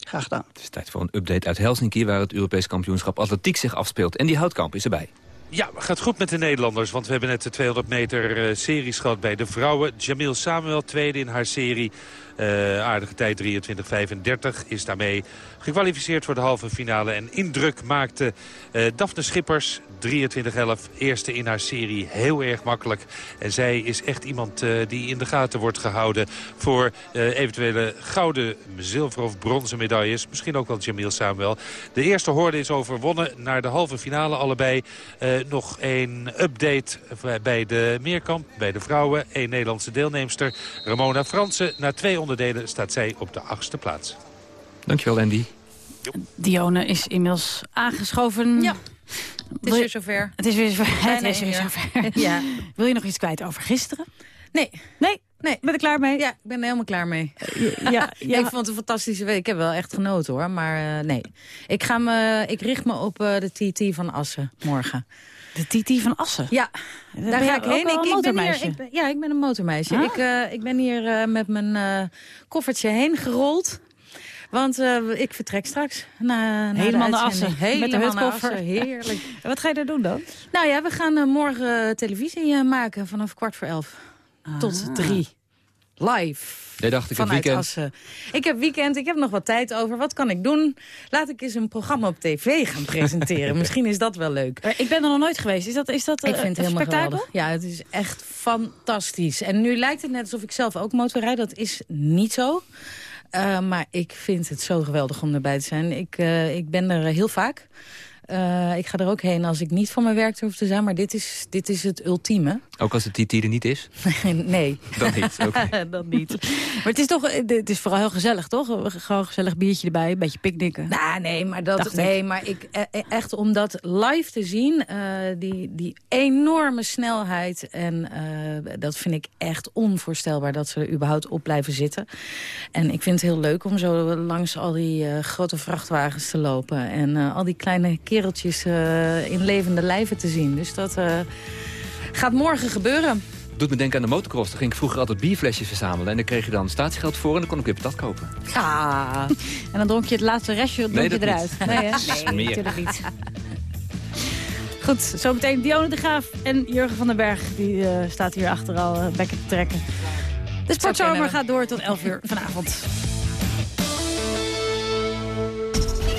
Graag gedaan. Het is tijd voor een update uit Helsinki... waar het Europees kampioenschap atletiek zich afspeelt. En die houtkamp is erbij. Ja, gaat goed met de Nederlanders. Want we hebben net de 200 meter eh, series gehad bij de vrouwen. Jamil Samuel tweede in haar serie. Eh, aardige tijd 23.35 is daarmee gekwalificeerd voor de halve finale. En indruk maakte eh Daphne Schippers 23.11. Eerste in haar serie. Heel erg makkelijk. En zij is echt iemand eh, die in de gaten wordt gehouden... voor eh, eventuele gouden, zilver of bronzen medailles. Misschien ook wel Jamil Samuel. De eerste hoorde is overwonnen naar de halve finale allebei. Eh, nog een update bij de meerkamp, bij de vrouwen. Eén Nederlandse deelnemster, Ramona Fransen. Na twee onderdelen staat zij op de achtste plaats. Dankjewel, Andy. Dione is inmiddels aangeschoven. Ja. Het is weer zover. Het is weer zover. (laughs) Het is weer zover. (laughs) Ja. Wil je nog iets kwijt over gisteren? Nee. Nee? Nee. Ben er klaar mee? Ja, ik ben er helemaal klaar mee. Ja, (laughs) ja. ik vond het een fantastische week. Ik heb wel echt genoten hoor. Maar eh, nee. Ik, ga me, ik richt me op eh, de TT van Assen morgen. De TT van Assen? Ja, daar ga ik heen. Ik, ik ben hier, motormeisje? ik ben- ja, ik ben een motormeisje. Ah. Ik, eh, ik ben hier eh, met mijn eh, koffertje heen gerold. Want eh, ik vertrek straks. Na, na Helemaal de naar. Assen. Met de naar hutkoffer. Heerlijk. En (laughs) wat ga je daar doen dan? Nou ja, we gaan eh, morgen eh, televisie maken vanaf kwart voor elf. Tot drie. Live. Jij dacht, ik heb Vanuit weekend. Assen. Ik heb weekend, ik heb nog wat tijd over. Wat kan ik doen? Laat ik eens een programma op tv gaan presenteren. (laughs) Misschien is dat wel leuk. Ik ben er nog nooit geweest. Is dat, is dat Ik vind het een helemaal spektakel? geweldig. Ja, het is echt fantastisch. En nu lijkt het net alsof ik zelf ook motorrijd. Dat is niet zo. Eh, maar ik vind het zo geweldig om erbij te zijn. Ik, eh, ik ben er heel vaak. Eh, ik ga er ook heen als ik niet voor mijn werk hoef te zijn. Maar dit is, dit is het ultieme. Ook als de TT er niet is? (laughs) nee. Dan niet, oké. (laughs) dat niet. Maar het is toch, eh, het is vooral heel gezellig, toch? Gewoon een gezellig biertje erbij, een beetje picknicken. Nou, nee, maar dat, Dacht ik. nee, maar ik, eh, eh, echt om dat live te zien, eh, die, die enorme snelheid. En eh, dat vind ik echt onvoorstelbaar dat ze er überhaupt op blijven zitten. En ik vind het heel leuk om zo langs al die eh, grote vrachtwagens te lopen. En eh, al die kleine kereltjes eh, in levende lijven te zien. Dus dat eh, gaat morgen gebeuren. Doet me denken aan de motocross. Daar ging ik vroeger altijd bierflesjes verzamelen. En dan kreeg je dan statiegeld voor en dan kon ik weer patat kopen. Ja. (laughs) En dan dronk je het laatste restje dronk Nee, je eruit. niet. Nee, hè? Meer. (laughs) nee natuurlijk niet. Goed, zometeen Dionne de Graaf en Jurgen van den Berg. Die eh, staat hier achter al bekken te trekken. De sportzomer gaat door tot 11 uur vanavond.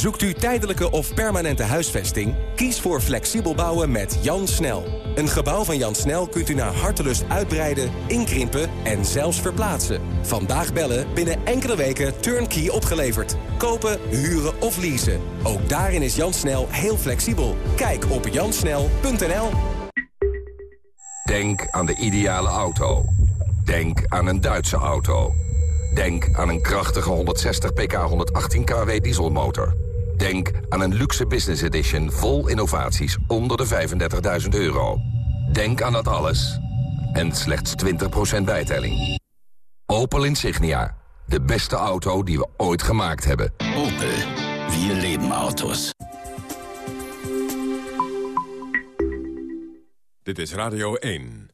Zoekt u tijdelijke of permanente huisvesting? Kies voor flexibel bouwen met Jan Snel. Een gebouw van Jan Snel kunt u naar hartelust uitbreiden, inkrimpen en zelfs verplaatsen. Vandaag bellen, binnen enkele weken turnkey opgeleverd. Kopen, huren of leasen. Ook daarin is Jan Snel heel flexibel. Kijk op jansnel.nl Denk aan de ideale auto. Denk aan een Duitse auto. Denk aan een krachtige 160 pk 118 kW dieselmotor. Denk aan een luxe business edition vol innovaties onder de 35.000 euro. Denk aan dat alles. En slechts 20% bijtelling. Opel Insignia. De beste auto die we ooit gemaakt hebben. Opel. Wir leben Autos. Dit is Radio 1.